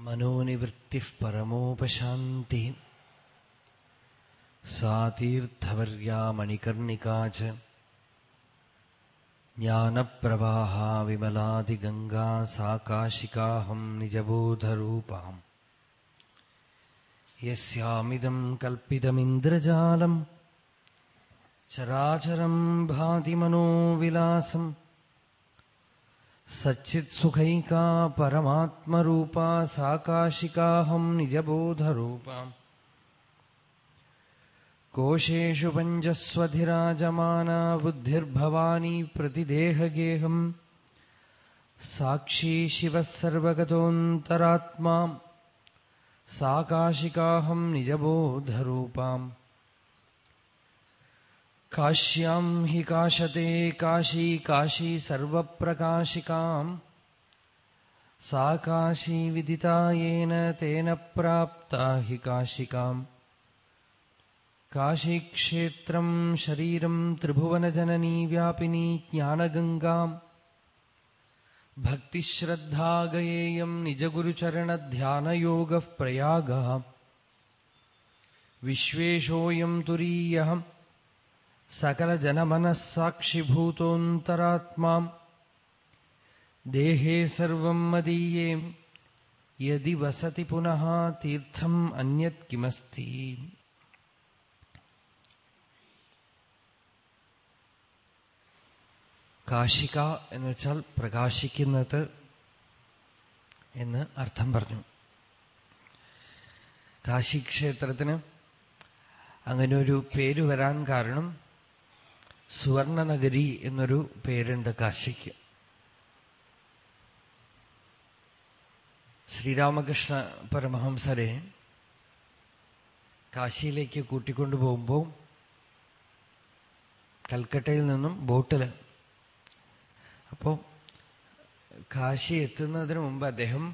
मनोनिवृत्तिः परमोपशान्तिः। सा तीर्थवर्या मणिकर्णिका च। ज्ञानप्रवाहा विमलादिगङ्गा सा काशिकाहम् निजबोधरूपाम् कल्पितमिन्द्रजालम्। चराचरम् भाति सच्चित्सुखैका परमात्मरूपा साकाशिकाहम् निजबोधरूपा कोशेषु पञ्चस्वधिराजमाना बुद्धिर्भवानी प्रतिदेहगेहम्। साक्षी शिवः सर्वगतोऽन्तरात्मा साकाशिकाहम् निजबोधरूपाम्। काश्याम् हि काशते काशी काशी सर्वप्रकाशिकाम् सा काशी विदिता येन तेन प्राप्ता हि काशिकाम् काशीक्षेत्रम् शरीरम् त्रिभुवनजननी व्यापिनी ज्ञानगङ्गाम् भक्तिश्रद्धा गयेयम् निजगुरुचरणध्यानयोगः प्रयागः विश्वेशोऽयम् तुरीयः सकलजनमनः साक्षिभूतोऽन्तरात्माम् देहे सर्वम् मदीये यदि वसति पुनः तीर्थम् अन्यत् किमस्ति കാശിക എന്ന് വെച്ചാൽ പ്രകാശിക്കുന്നത് എന്ന് അർത്ഥം പറഞ്ഞു കാശിക്ഷേത്രത്തിന് അങ്ങനെ ഒരു പേര് വരാൻ കാരണം സുവർണനഗരി എന്നൊരു പേരുണ്ട് കാശിക്ക്. ശ്രീരാമകൃഷ്ണ പരമഹംസരെ കാശിയിലേക്ക് കൂട്ടിക്കൊണ്ടു പോകുമ്പോൾ കൽക്കട്ടയിൽ നിന്നും ബോട്ടിൽ അപ്പോ കാശി എത്തുന്നതിന് മുമ്പ് അദ്ദേഹം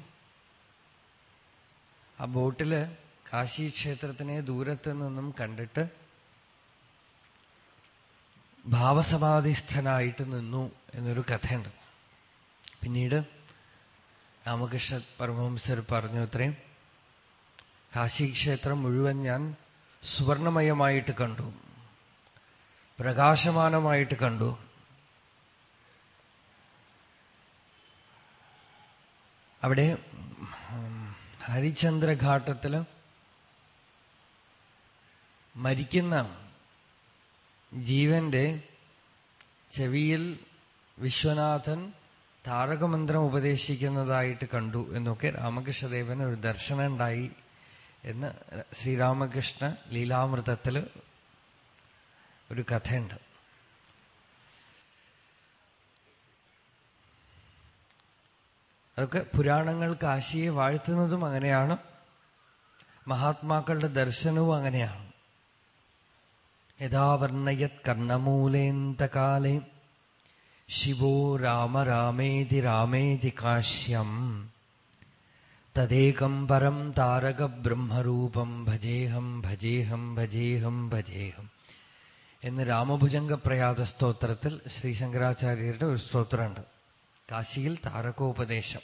ആ ബോട്ടിൽ കാശി ക്ഷേത്രത്തിനെ ദൂരത്ത് നിന്നും കണ്ടിട്ട് ഭാവസമാധിസ്ഥനായിട്ട് നിന്നു എന്നൊരു കഥയുണ്ട്. പിന്നീട് രാമകൃഷ്ണ പരമഹംസർ പറഞ്ഞു അത്രയും കാശി ക്ഷേത്രം മുഴുവൻ ഞാൻ സുവർണമയമായിട്ട് കണ്ടു. പ്രകാശമാനമായിട്ട് കണ്ടു. അവിടെ ഹരിചന്ദ്രഘാട്ടത്തിൽ മരിക്കുന്ന ജീവന്റെ ചെവിയിൽ വിശ്വനാഥൻ താരകമന്ത്രം ഉപദേശിക്കുന്നതായിട്ട് കണ്ടു എന്നൊക്കെ രാമകൃഷ്ണദേവന് ഒരു ദർശനം ഉണ്ടായി എന്ന് ശ്രീരാമകൃഷ്ണ ലീലാമൃതത്തിൽ ഒരു കഥയുണ്ട്. അതൊക്കെ പുരാണങ്ങൾ കാശിയെ വാഴ്ത്തുന്നതും അങ്ങനെയാണ്. മഹാത്മാക്കളുടെ ദർശനവും അങ്ങനെയാണ്. യഥാ വർണയത് കർണമൂലേന്തകാലേ ശിവോ രാമ രാമേതി രാമേതി കാശ്യം. തദേകം പരം താരക ബ്രഹ്മരൂപം ഭജേഹം ഭജേഹം ഭജേഹം ഭജേഹം. എന്ന് രാമഭുജംഗ പ്രയാത സ്തോത്രത്തിൽ ശ്രീ ശങ്കരാചാര്യരുടെ ഒരു സ്തോത്രമുണ്ട്. കാശിയിൽ താരകോപദേശം.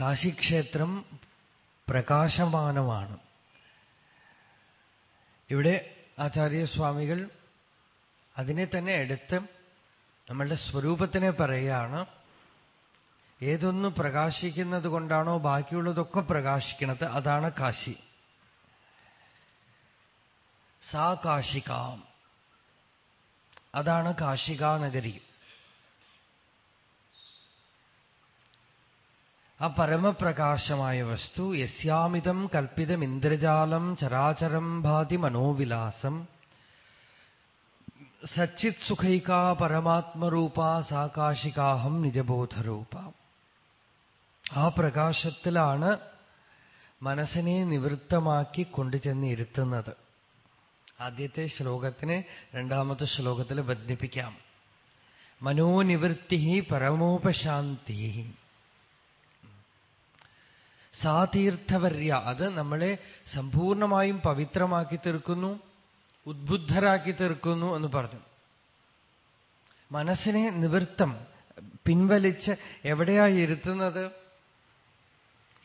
കാശിക്ഷേത്രം പ്രകാശമാനമാണ്. ഇവിടെ ആചാര്യസ്വാമികൾ അതിനെ തന്നെ എടുത്ത് നമ്മളുടെ സ്വരൂപത്തിനെ പറയുകയാണ്. ഏതൊന്ന് പ്രകാശിക്കുന്നത് കൊണ്ടാണോ ബാക്കിയുള്ളതൊക്കെ പ്രകാശിക്കുന്നത് അതാണ് കാശി. സാ കാശികാം അതാണ് കാശികാനഗരി. ആ പരമപ്രകാശമായ വസ്തു യസ്യാമിതം കൽപ്പിതം ഇന്ദ്രജാലം ചരാചരം ഭാതി മനോവിലാസം. സച്ചിത് സുഖൈക പരമാത്മരൂപ സാകാശികാഹം നിജബോധരൂപ. ആ പ്രകാശത്തിലാണ് മനസ്സിനെ നിവൃത്തമാക്കി കൊണ്ടുചെന്ന് ഇരുത്തുന്നത് ആദ്യത്തെ ശ്ലോകത്തിനെ രണ്ടാമത്തെ ശ്ലോകത്തിൽ ബന്ധിപ്പിക്കാം മനോനിവൃത്തി പരമോപശാന്തി സാതീർത്ഥവർയ അത് നമ്മളെ സമ്പൂർണമായും പവിത്രമാക്കി തീർക്കുന്നു ഉദ്ബുദ്ധരാക്കി തീർക്കുന്നു എന്ന് പറഞ്ഞു. മനസ്സിനെ നിവൃത്തം പിൻവലിച്ച് എവിടെയാ ഇരുത്തുന്നത്?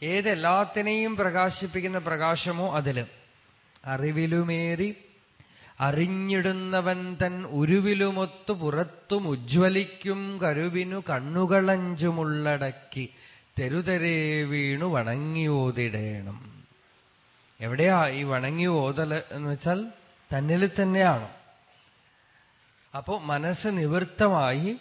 ഏതെല്ലാത്തിനെയും പ്രകാശിപ്പിക്കുന്ന പ്രകാശമോ അതിൽ അറിവിലുമേറി അറിഞ്ഞിടുന്നവൻ തൻ ഉരുവിലുമൊത്തു പുറത്തും ഉജ്ജ്വലിക്കും കരുവിനു കണ്ണുകളഞ്ചുമുള്ളടക്കി. തെരുതെരേ വീണു വണങ്ങി ഓതിടേണം. എവിടെയാ ഈ വണങ്ങി ഓതൽ എന്ന് വെച്ചാൽ തന്നിൽ തന്നെയാണ്. അപ്പോ മനസ്സ് നിവൃത്തമായി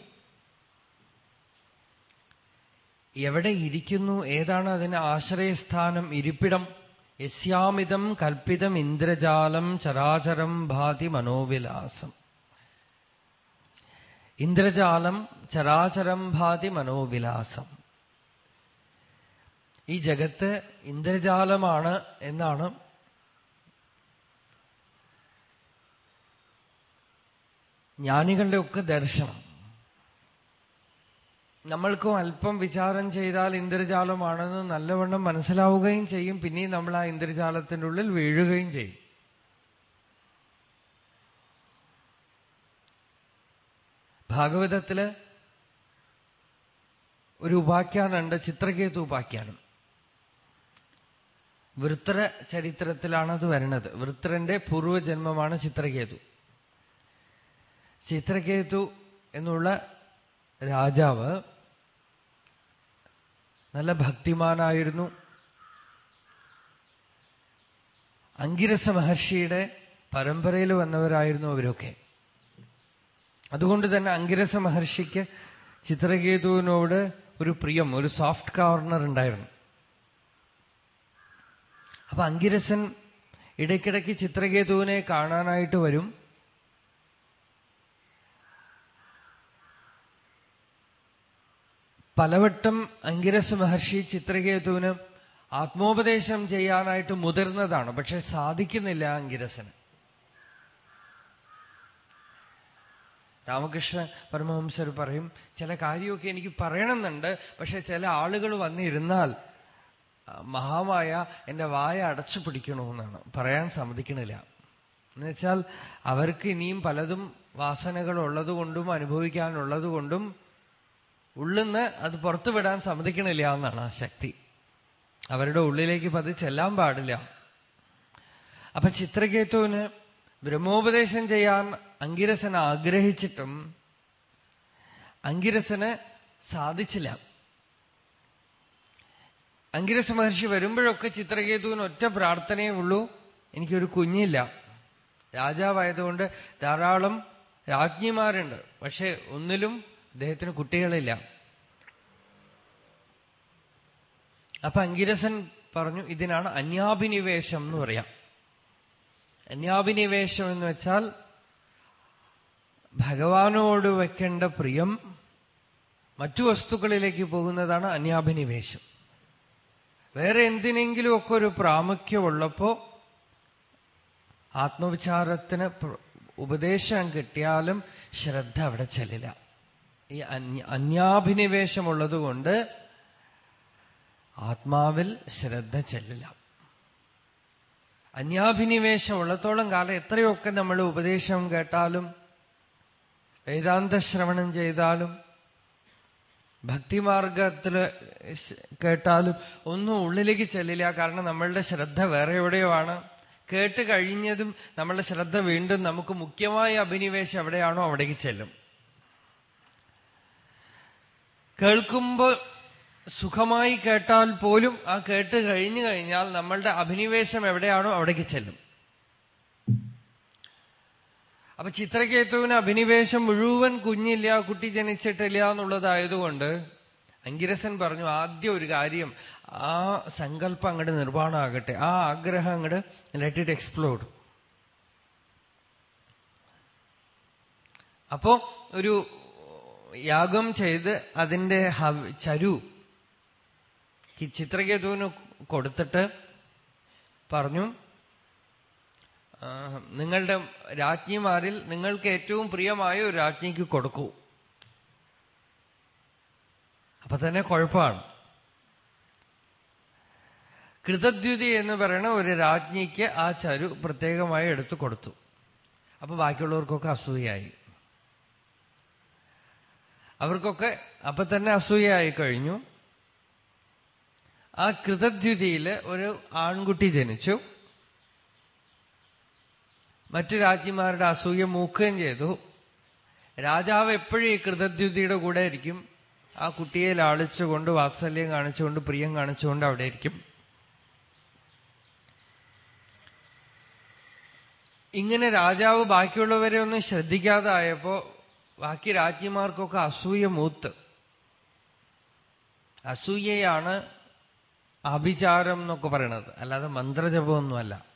എവിടെ ഇരിക്കുന്നു ഏതാണ് അതിന് ആശ്രയസ്ഥാനം ഇരിപ്പിടം? യസ്യാമിതം കൽപ്പിതം ഇന്ദ്രജാലം ചരാചരം ഭാതി മനോവിലാസം. ഇന്ദ്രജാലം ചരാചരം ഭാതി മനോവിലാസം. ഈ ജഗത്ത് ഇന്ദ്രജാലമാണ് എന്നാണ് ജ്ഞാനികളുടെ ഒക്കെ ദർശനം. നമ്മൾക്കും അല്പം വിചാരം ചെയ്താൽ ഇന്ദ്രജാലമാണെന്ന് നല്ലവണ്ണം മനസ്സിലാവുകയും ചെയ്യും. പിന്നെയും നമ്മൾ ആ ഇന്ദ്രജാലത്തിന്റെ ഉള്ളിൽ വീഴുകയും ചെയ്യും. ഭാഗവതത്തിൽ ഒരു ഉപാഖ്യാനുണ്ട് ചിത്രകേതു ഉപാഖ്യാനം. വൃത്ര ചരിത്രത്തിലാണ് അത് വരുന്നത് വൃത്രന്റെ പൂർവജന്മമാണ് ചിത്രകേതു. ചിത്രകേതു എന്നുള്ള രാജാവ് നല്ല ഭക്തിമാനായിരുന്നു. അങ്കിരസ മഹർഷിയുടെ പരമ്പരയിൽ വന്നവരായിരുന്നു അവരൊക്കെ. അതുകൊണ്ട് തന്നെ അങ്കിരസ മഹർഷിക്ക് ചിത്രകേതുവിനോട് ഒരു പ്രിയം ഒരു സോഫ്റ്റ് കോർണർ ഉണ്ടായിരുന്നു. അപ്പൊ അങ്കിരസൻ ഇടയ്ക്കിടയ്ക്ക് ചിത്രകേതുവിനെ കാണാനായിട്ട് വരും. പലവട്ടം അങ്കിരസ് മഹർഷി ചിത്രകേതുവിന് ആത്മോപദേശം ചെയ്യാനായിട്ട് മുതിർന്നതാണ് പക്ഷെ സാധിക്കുന്നില്ല അങ്കിരസന്. രാമകൃഷ്ണ പരമഹംസർ പറയും ചില കാര്യമൊക്കെ എനിക്ക് പറയണമെന്നുണ്ട് പക്ഷെ ചില ആളുകൾ വന്നിരുന്നാൽ മഹാമായ എന്റെ വായ അടച്ചു പിടിക്കണമെന്നാണ്. പറയാൻ സമ്മതിക്കണില്ല. എന്നുവെച്ചാൽ അവർക്ക് ഇനിയും പലതും വാസനകൾ ഉള്ളതുകൊണ്ടും അനുഭവിക്കാനുള്ളത് കൊണ്ടും ഉള്ളിന്ന് അത് പുറത്തുവിടാൻ സമ്മതിക്കണില്ല എന്നാണ് ആ ശക്തി. അവരുടെ ഉള്ളിലേക്ക് പത് ചെല്ലാൻ പാടില്ല. അപ്പൊ ചിത്രകേതുവിന് ബ്രഹ്മോപദേശം ചെയ്യാൻ അങ്കിരസൻ ആഗ്രഹിച്ചിട്ടും അങ്കിരസന് സാധിച്ചില്ല. അങ്കിരസ മഹർഷി വരുമ്പോഴൊക്കെ ചിത്രകേതുവിന് ഒറ്റ പ്രാർത്ഥനയേ ഉള്ളൂ. എനിക്കൊരു കുഞ്ഞില്ല. രാജാവായതുകൊണ്ട് ധാരാളം രാജ്ഞിമാരുണ്ട്. പക്ഷെ ഒന്നിലും അദ്ദേഹത്തിന് കുട്ടികളില്ല. അപ്പൊ അങ്കിരസൻ പറഞ്ഞു ഇതിനാണ് അന്യാഭിനിവേശം എന്ന് പറയാം. അന്യാഭിനിവേശം എന്ന് വെച്ചാൽ ഭഗവാനോട് വെക്കേണ്ട പ്രിയം മറ്റു വസ്തുക്കളിലേക്ക് പോകുന്നതാണ് അന്യാഭിനിവേശം. വേറെ എന്തിനെങ്കിലുമൊക്കെ ഒരു പ്രാമുഖ്യമുള്ളപ്പോ ആത്മവിചാരത്തിന് ഉപദേശം കിട്ടിയാലും ശ്രദ്ധ അവിടെ ചെല്ലില്ല. ഈ അന്യാഭിനിവേശമുള്ളത് കൊണ്ട് ആത്മാവിൽ ശ്രദ്ധ ചെല്ലില്ല. അന്യാഭിനിവേശം ഉള്ളത്തോളം കാലം എത്രയൊക്കെ നമ്മൾ ഉപദേശം കേട്ടാലും വേദാന്ത ശ്രവണം ചെയ്താലും ഭക്തിമാർഗത്തിൽ കേട്ടാലും ഒന്നും ഉള്ളിലേക്ക് ചെല്ലില്ല. കാരണം നമ്മളുടെ ശ്രദ്ധ വേറെ എവിടെയോ ആണ് കേട്ട് കഴിഞ്ഞതും നമ്മളുടെ ശ്രദ്ധ വീണ്ടും നമുക്ക് മുഖ്യമായ അഭിനിവേശം എവിടെയാണോ അവിടേക്ക് ചെല്ലും. കേൾക്കുമ്പോൾ സുഖമായി കേട്ടാൽ പോലും ആ കേട്ട് കഴിഞ്ഞു കഴിഞ്ഞാൽ നമ്മളുടെ അഭിനിവേശം എവിടെയാണോ അവിടേക്ക് ചെല്ലും. അപ്പൊ ചിത്രകേതുവിന് അഭിനിവേശം മുഴുവൻ കുഞ്ഞില്ല കുട്ടി ജനിച്ചിട്ടില്ല എന്നുള്ളതായതുകൊണ്ട് അങ്കിരസൻ പറഞ്ഞു ആദ്യം ഒരു കാര്യം ആ സങ്കല്പം അങ്ങോട്ട് നിർവാണമാകട്ടെ ആ ആഗ്രഹം അങ്ങോട്ട് ലെറ്റ് ഇറ്റ് എക്സ്പ്ലോർഡ് അപ്പോ ഒരു യാഗം ചെയ്ത് അതിന്റെ ചരു ചിത്രകേതുവിന് കൊടുത്തിട്ട് പറഞ്ഞു നിങ്ങളുടെ രാജ്ഞിമാരിൽ നിങ്ങൾക്ക് ഏറ്റവും പ്രിയമായ ഒരു രാജ്ഞിക്ക് കൊടുക്കൂ. അപ്പൊ തന്നെ കുഴപ്പമാണ്. കൃതദ്യുതി എന്ന് പറയുന്ന ഒരു രാജ്ഞിക്ക് ആ ചരു പ്രത്യേകമായി എടുത്തു കൊടുത്തു. അപ്പൊ ബാക്കിയുള്ളവർക്കൊക്കെ അസൂയായി. അവർക്കൊക്കെ അപ്പൊ തന്നെ അസൂയായി കഴിഞ്ഞു. ആ കൃതദ്യുതിയിൽ ഒരു ആൺകുട്ടി ജനിച്ചു. മറ്റു രാജ്ഞിമാരുടെ അസൂയ മൂക്കുകയും ചെയ്തു. രാജാവ് എപ്പോഴും ഈ കൃതദ്യുതിയുടെ കൂടെ ഇരിക്കും. ആ കുട്ടിയെ ലാളിച്ചുകൊണ്ട് വാത്സല്യം കാണിച്ചുകൊണ്ട് പ്രിയം കാണിച്ചുകൊണ്ട് അവിടെ ഇരിക്കും. ഇങ്ങനെ രാജാവ് ബാക്കിയുള്ളവരെ ഒന്നും ശ്രദ്ധിക്കാതായപ്പോ ബാക്കി രാജ്ഞിമാർക്കൊക്കെ അസൂയ മൂത്ത്. അസൂയയാണ് അഭിചാരം എന്നൊക്കെ പറയണത്. അല്ലാതെ മന്ത്രജപമൊന്നുമല്ല.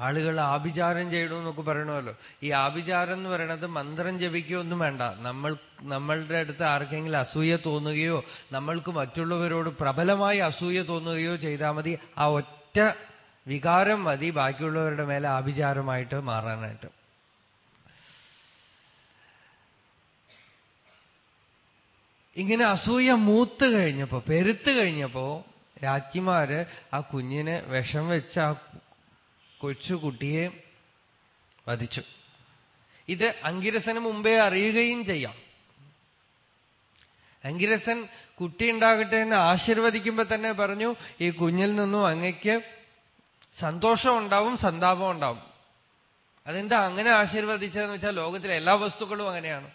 ആളുകൾ ആഭിചാരം ചെയ്യണമെന്നൊക്കെ പറയണമല്ലോ. ഈ ആഭിചാരം എന്ന് പറയണത് മന്ത്രം ജപിക്കുകയൊന്നും വേണ്ട. നമ്മൾ നമ്മളുടെ അടുത്ത് ആർക്കെങ്കിലും അസൂയ തോന്നുകയോ നമ്മൾക്ക് മറ്റുള്ളവരോട് പ്രബലമായി അസൂയ തോന്നുകയോ ചെയ്താൽ മതി. ആ ഒറ്റ വികാരം മതി. ബാക്കിയുള്ളവരുടെ മേലെ ആഭിചാരമായിട്ട് മാറാനായിട്ട്. ഇങ്ങനെ അസൂയ മൂത്ത് കഴിഞ്ഞപ്പോ പെരുത്ത് കഴിഞ്ഞപ്പോ രാജ്ഞിമാര് ആ കുഞ്ഞിനെ വിഷം വെച്ച് ആ കൊച്ചു കുട്ടിയെ വധിച്ചു. ഇത് അങ്കിരസന് മുമ്പേ അറിയുകയും ചെയ്യാം. അങ്കിരസൻ കുട്ടി ഉണ്ടാകട്ടെ എന്ന് ആശീർവദിക്കുമ്പോ തന്നെ പറഞ്ഞു ഈ കുഞ്ഞിൽ നിന്നും അങ്ങയ്ക്ക് സന്തോഷം ഉണ്ടാവും സന്താപം ഉണ്ടാവും. അതെന്താ അങ്ങനെ ആശീർവദിച്ചതെന്ന് വെച്ചാൽ ലോകത്തിലെ എല്ലാ വസ്തുക്കളും അങ്ങനെയാണ്.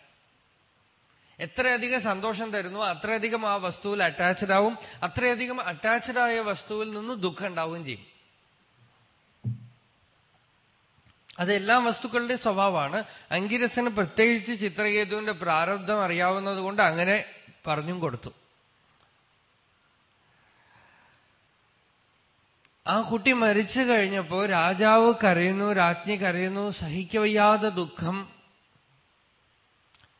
എത്രയധികം സന്തോഷം തരുന്നു അത്രയധികം ആ വസ്തുവിൽ അറ്റാച്ച്ഡ് ആവും അത്രയധികം അറ്റാച്ച്ഡ് ആയ വസ്തുവിൽ നിന്ന് ദുഃഖം ഉണ്ടാവുകയും ചെയ്യും. അത് എല്ലാ വസ്തുക്കളുടെ സ്വഭാവമാണ്. അങ്കിരസന് പ്രത്യേകിച്ച് ചിത്രകേതുവിന്റെ പ്രാരബ്ധം അറിയാവുന്നത് കൊണ്ട് അങ്ങനെ പറഞ്ഞും കൊടുത്തു. ആ കുട്ടി മരിച്ചു കഴിഞ്ഞപ്പോ രാജാവ് കരയുന്നു രാജ്ഞി കരയുന്നു സഹിക്കവയ്യാതെ ദുഃഖം.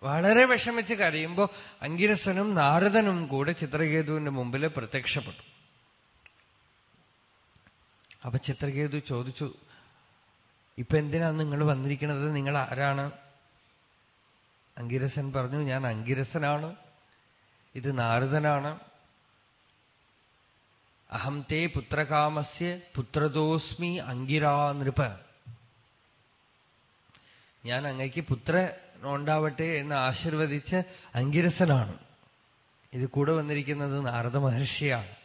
വളരെ വിഷമിച്ച് കരയുമ്പോ അങ്കിരസനും നാരദനും കൂടെ ചിത്രകേതുവിന്റെ മുമ്പിൽ പ്രത്യക്ഷപ്പെട്ടു. അപ്പൊ ചിത്രകേതു ചോദിച്ചു ഇപ്പൊ എന്തിനാ നിങ്ങൾ വന്നിരിക്കുന്നത് നിങ്ങൾ ആരാണ്? അങ്കിരസൻ പറഞ്ഞു ഞാൻ അങ്കിരസനാണ്. ഇത് നാരദനാണ്. അഹം തേ പുത്രകാമസ്യ പുത്രദോസ്മി അങ്കിരാ നൃപ. ഞാൻ അങ്ങയ്ക്ക് പുത്രൻ ഉണ്ടാവട്ടെ എന്ന് ആശീർവദിച്ച് അങ്കിരസനാണ്. ഇത് കൂടെ വന്നിരിക്കുന്നത് നാരദ മഹർഷിയാണ്.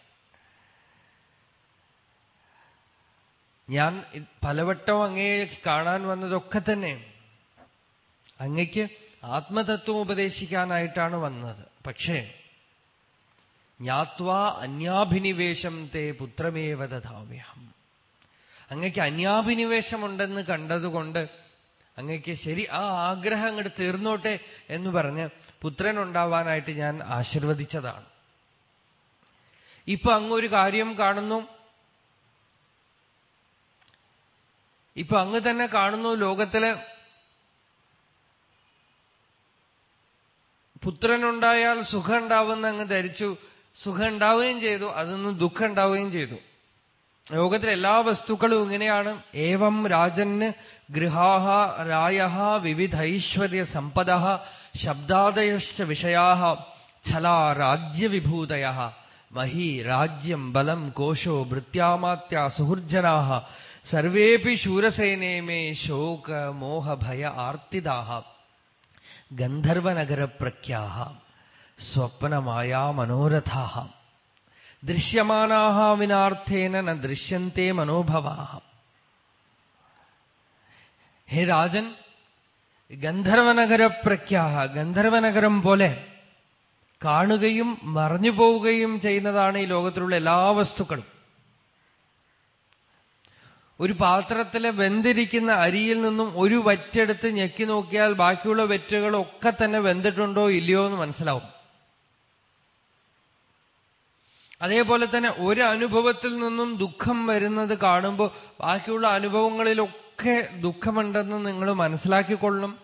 ഞാൻ പലവട്ടം അങ്ങയെ കാണാൻ വന്നതൊക്കെ തന്നെ. അങ്ങയ്ക്ക് ആത്മതത്വം ഉപദേശിക്കാനായിട്ടാണ് വന്നത്. പക്ഷേ ജ്ഞാത്വാ അന്യാഭിനിവേശം തേ പുത്രമേവ ദധാമ്യഹം. അങ്ങയ്ക്ക് അന്യാഭിനിവേശമുണ്ടെന്ന് കണ്ടതുകൊണ്ട് അങ്ങയ്ക്ക് ശരി ആ ആഗ്രഹം അങ്ങോട്ട് തീർന്നോട്ടെ എന്ന് പറഞ്ഞ് പുത്രൻ ഉണ്ടാവാനായിട്ട് ഞാൻ ആശീർവദിച്ചതാണ്. ഇപ്പൊ അങ്ങൊരു കാര്യം കാണുന്നു. ഇപ്പൊ അങ്ങ് തന്നെ കാണുന്നു ലോകത്തിൽ പുത്രനുണ്ടായാൽ സുഖം ഉണ്ടാവുമെന്ന് അങ്ങ് ധരിച്ചു സുഖം ഉണ്ടാവുകയും ചെയ്തു അതിൽ നിന്ന് ദുഃഖം ഉണ്ടാവുകയും ചെയ്തു. ലോകത്തിലെ എല്ലാ വസ്തുക്കളും ഇങ്ങനെയാണ്. ഏവം രാജന് ഗൃഹാഹ രായ വിവിധൈശ്വര്യ സമ്പദ ശബ്ദാദയശ്ച വിഷയാ ഛലാ രാജ്യവിഭൂതയ മഹി രാജ്യം ബലം കോശോ ഭൃത്യാമാത്യ സുഹൃജനാ സർവേപി ശൂരസേനേമേ ശോക ശോക മോഹഭയ ആർത്തിദാഹ ഗന്ധർവനഗര പ്രഖ്യാഹ സ്വപ്നമായാ മനോരഥാഹ ദൃശ്യമാനാഹ വിനാർത്ഥേന ന ദൃശ്യന്തേ മനോഭവാഹ ഹേ രാജൻ ഗന്ധർവനഗര പ്രഖ്യാഹ ഗന്ധർവനഗരം പോലെ കാണുകയും മറഞ്ഞു പോവുകയും ചെയ്യുന്നതാണ് ഈ ലോകത്തിലുള്ള എല്ലാ വസ്തുക്കളും. ഒരു പാത്രത്തിലെ വെന്തിരിക്കുന്ന അരിയിൽ നിന്നും ഒരു വറ്റെടുത്ത് ഞെക്കി നോക്കിയാൽ ബാക്കിയുള്ള വെറ്റുകളൊക്കെ തന്നെ വെന്തിട്ടുണ്ടോ ഇല്ലയോ എന്ന് മനസ്സിലാവും. അതേപോലെ തന്നെ ഒരു അനുഭവത്തിൽ നിന്നും ദുഃഖം വരുന്നത് കാണുമ്പോൾ ബാക്കിയുള്ള അനുഭവങ്ങളിലൊക്കെ ദുഃഖമുണ്ടെന്ന് നിങ്ങൾ മനസ്സിലാക്കിക്കൊള്ളണം.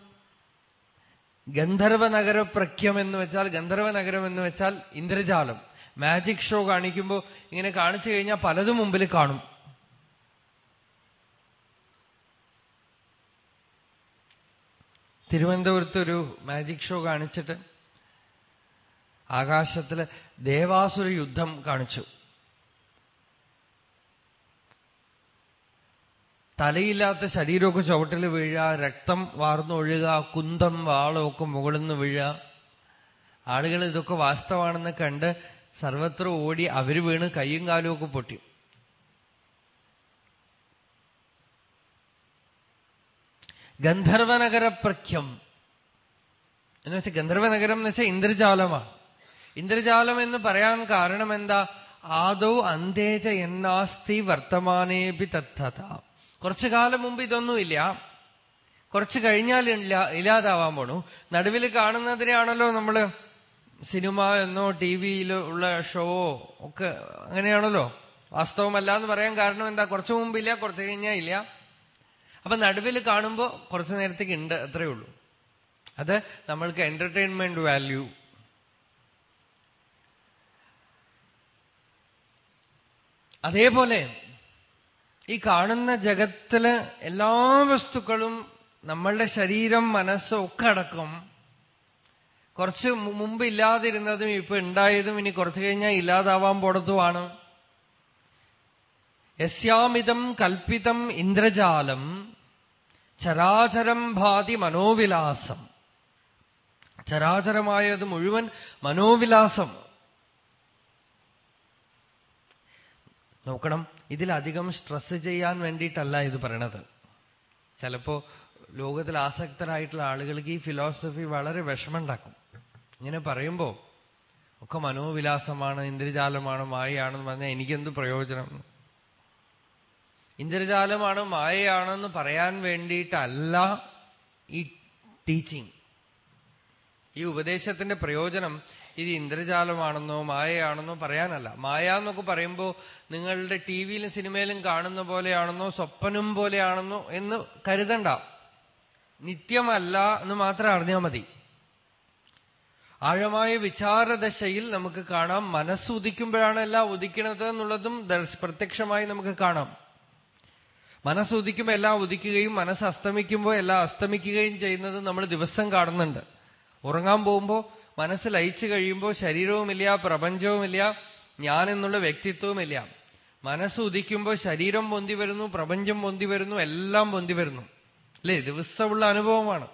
ഗന്ധർവ നഗര പ്രഖ്യം എന്ന് വെച്ചാൽ ഗന്ധർവ നഗരം എന്ന് വെച്ചാൽ ഇന്ദ്രജാലം. മാജിക് ഷോ കാണിക്കുമ്പോൾ ഇങ്ങനെ കാണിച്ചു കഴിഞ്ഞാൽ പലതും മുമ്പിൽ കാണും. തിരുവനന്തപുരത്ത് ഒരു മാജിക് ഷോ കാണിച്ചിട്ട് ആകാശത്തിൽ ദേവാസുര യുദ്ധം കാണിച്ചു. തലയില്ലാത്ത ശരീരമൊക്കെ ചുവട്ടിൽ വീഴുക രക്തം വാർന്നൊഴുക കുന്തം വാളമൊക്കെ മുകളിൽ നിന്ന് വീഴുക. ആളുകൾ ഇതൊക്കെ വാസ്തവാണെന്ന് കണ്ട് സർവത്ര ഓടി അവർ വീണ് കയ്യും കാലുമൊക്കെ പൊട്ടി. ഗന്ധർവനഗര പ്രഖ്യം എന്ന് വെച്ചാൽ ഗന്ധർവനഗരം എന്ന് വെച്ചാൽ ഇന്ദ്രജാലമാണ്. ഇന്ദ്രജാലം എന്ന് പറയാൻ കാരണം എന്താ? ആദോ അന്തേജ എന്നാസ്തി വർത്തമാനേപി തത്തത കുറച്ചു കാലം മുമ്പ് ഇതൊന്നുമില്ല കുറച്ച് കഴിഞ്ഞാൽ ഇല്ല ഇല്ലാതാവാൻ പോണു. നടുവിൽ കാണുന്നതിനെയാണല്ലോ നമ്മൾ സിനിമ എന്നോ ടി വിയിലോ ഉള്ള ഷോവോ ഒക്കെ അങ്ങനെയാണല്ലോ. വാസ്തവമല്ല എന്ന് പറയാൻ കാരണം എന്താ? കുറച്ചു മുമ്പില്ല കുറച്ചു കഴിഞ്ഞാൽ ഇല്ല. അപ്പൊ നടുവിൽ കാണുമ്പോ കുറച്ചു നേരത്തേക്ക് ഉണ്ട് അത്രയേ ഉള്ളൂ. അത് നമ്മൾക്ക് എന്റർടൈൻമെന്റ് വാല്യൂ അതേപോലെ ഈ കാണുന്ന ജഗത്തിൽ എല്ലാ വസ്തുക്കളും നമ്മളുടെ ശരീരം മനസ്സും ഒക്കെ അടക്കം കുറച്ച് മുമ്പ് ഇല്ലാതിരുന്നതും ഇപ്പൊ ഉണ്ടായതും ഇനി കുറച്ചു കഴിഞ്ഞാൽ ഇല്ലാതാവാൻ പോടത്തുമാണ് യസ്യാമിതം കൽപ്പിതം ഇന്ദ്രജാലം. ചരാചരം ഭാതി മനോവിലാസം. ചരാചരമായത് മുഴുവൻ മനോവിലാസം. നോക്കണം ഇതിലധികം സ്ട്രെസ് ചെയ്യാൻ വേണ്ടിയിട്ടല്ല ഇത് പറയണത്. ചിലപ്പോ ലോകത്തിൽ ആസക്തരായിട്ടുള്ള ആളുകൾക്ക് ഈ ഫിലോസഫി വളരെ വിഷമുണ്ടാക്കും ഇങ്ങനെ പറയുമ്പോ ഒക്കെ മനോവിലാസമാണ് ഇന്ദ്രജാലമാണ് മായയാണെന്ന് പറഞ്ഞാൽ എനിക്കെന്ത് പ്രയോജനം? ഇന്ദ്രജാലമാണ് മായയാണെന്ന് പറയാൻ വേണ്ടിയിട്ടല്ല ഈ ടീച്ചിങ് ഈ ഉപദേശത്തിന്റെ പ്രയോജനം ഇത് ഇന്ദ്രജാലമാണെന്നോ മായയാണെന്നോ പറയാനല്ല. മായ എന്നൊക്കെ പറയുമ്പോൾ നിങ്ങളുടെ ടി വിയിലും സിനിമയിലും കാണുന്ന പോലെയാണെന്നോ സ്വപ്നം പോലെയാണെന്നോ എന്ന് കരുതണ്ട. നിത്യമല്ല എന്ന് മാത്രം അറിഞ്ഞാൽ മതി. ആഴമായ വിചാരദശയിൽ നമുക്ക് കാണാം. മനസ്സ് ഉദിക്കുമ്പോഴാണ് എല്ലാം ഉദിക്കണത് എന്നുള്ളതും പ്രത്യക്ഷമായി നമുക്ക് കാണാം. മനസ്സ് ഉദിക്കുമ്പോൾ എല്ലാം ഉദിക്കുകയും മനസ്സ് അസ്തമിക്കുമ്പോ എല്ലാം അസ്തമിക്കുകയും ചെയ്യുന്നത് നമ്മൾ ദിവസം കാണുന്നുണ്ട്. ഉറങ്ങാൻ പോകുമ്പോൾ മനസ്സ് ലയിച്ചു കഴിയുമ്പോൾ ശരീരവുമില്ല പ്രപഞ്ചവുമില്ല ഞാൻ എന്നുള്ള വ്യക്തിത്വവുമില്ല. മനസ്സ് ഉദിക്കുമ്പോൾ ശരീരം പൊന്തി വരുന്നു പ്രപഞ്ചം പൊന്തി വരുന്നു എല്ലാം പൊന്തി വരുന്നു. അല്ലേ? ദിവസമുള്ള അനുഭവമാണ്.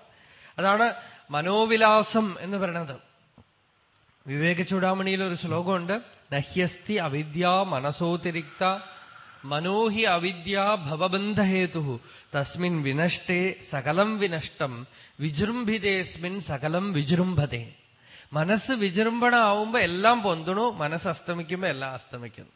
അതാണ് മനോവിലാസം എന്ന് പറയുന്നത്. വിവേക ചൂടാമണിയിൽ ഒരു ശ്ലോകമുണ്ട്. നഹ്യസ്തി അവിദ്യ മനസോതിരിക്ത മനോഹി അവിദ്യ ഭവബന്ധഹേതു. തസ്മിൻ വിനഷ്ടേ സകലം വിനഷ്ടം. വിജൃംഭിതേസ്മിൻ സകലം വിജൃംഭതേ. മനസ്സ് വിജൃംഭണ ആവുമ്പോ എല്ലാം പൊന്തണു മനസ്സ് അസ്തമിക്കുമ്പോ എല്ലാം അസ്തമിക്കുന്നു.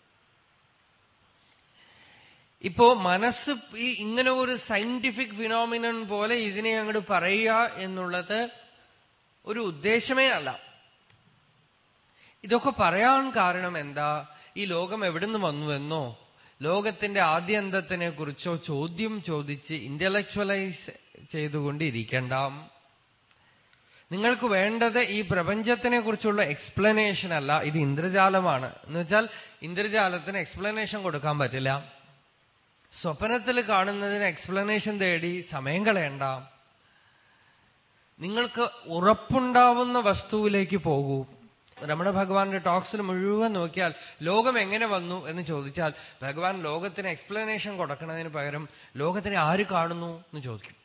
ഇപ്പോ മനസ്സ് ഈ ഇങ്ങനെ ഒരു സയന്റിഫിക് ഫിനോമിനൻ പോലെ ഇതിനെ അങ്ങോട്ട് പറയുക എന്നുള്ളത് ഒരു ഉദ്ദേശമേ അല്ല. ഇതൊക്കെ പറയാൻ കാരണം എന്താ? ഈ ലോകം എവിടുന്ന് വന്നുവെന്നോ? ലോകത്തിന്റെ ആദ്യന്തത്തിനെ കുറിച്ചോ ചോദ്യം ചോദിച്ച് ഇന്റലക്ച്വലൈസ് ചെയ്തുകൊണ്ടിരിക്കണ്ട. നിങ്ങൾക്ക് വേണ്ടത് ഈ പ്രപഞ്ചത്തിനെ കുറിച്ചുള്ള എക്സ്പ്ലനേഷൻ അല്ല ഇത് ഇന്ദ്രജാലമാണ്. എന്ന് വെച്ചാൽ ഇന്ദ്രജാലത്തിന് എക്സ്പ്ലനേഷൻ കൊടുക്കാൻ പറ്റില്ല. സ്വപ്നത്തിൽ കാണുന്നതിന് എക്സ്പ്ലനേഷൻ തേടി സമയം കളയണ്ട. നിങ്ങൾക്ക് ഉറപ്പുണ്ടാവുന്ന വസ്തുവിലേക്ക് പോകൂ. രമണ ഭഗവാന്റെ ടോക്സിൽ മുഴുവൻ നോക്കിയാൽ ലോകം എങ്ങനെ വന്നു എന്ന് ചോദിച്ചാൽ ഭഗവാൻ ലോകത്തിന് എക്സ്പ്ലനേഷൻ കൊടുക്കുന്നതിന് പകരം ലോകത്തിനെ ആര് കാണുന്നു എന്ന് ചോദിക്കും.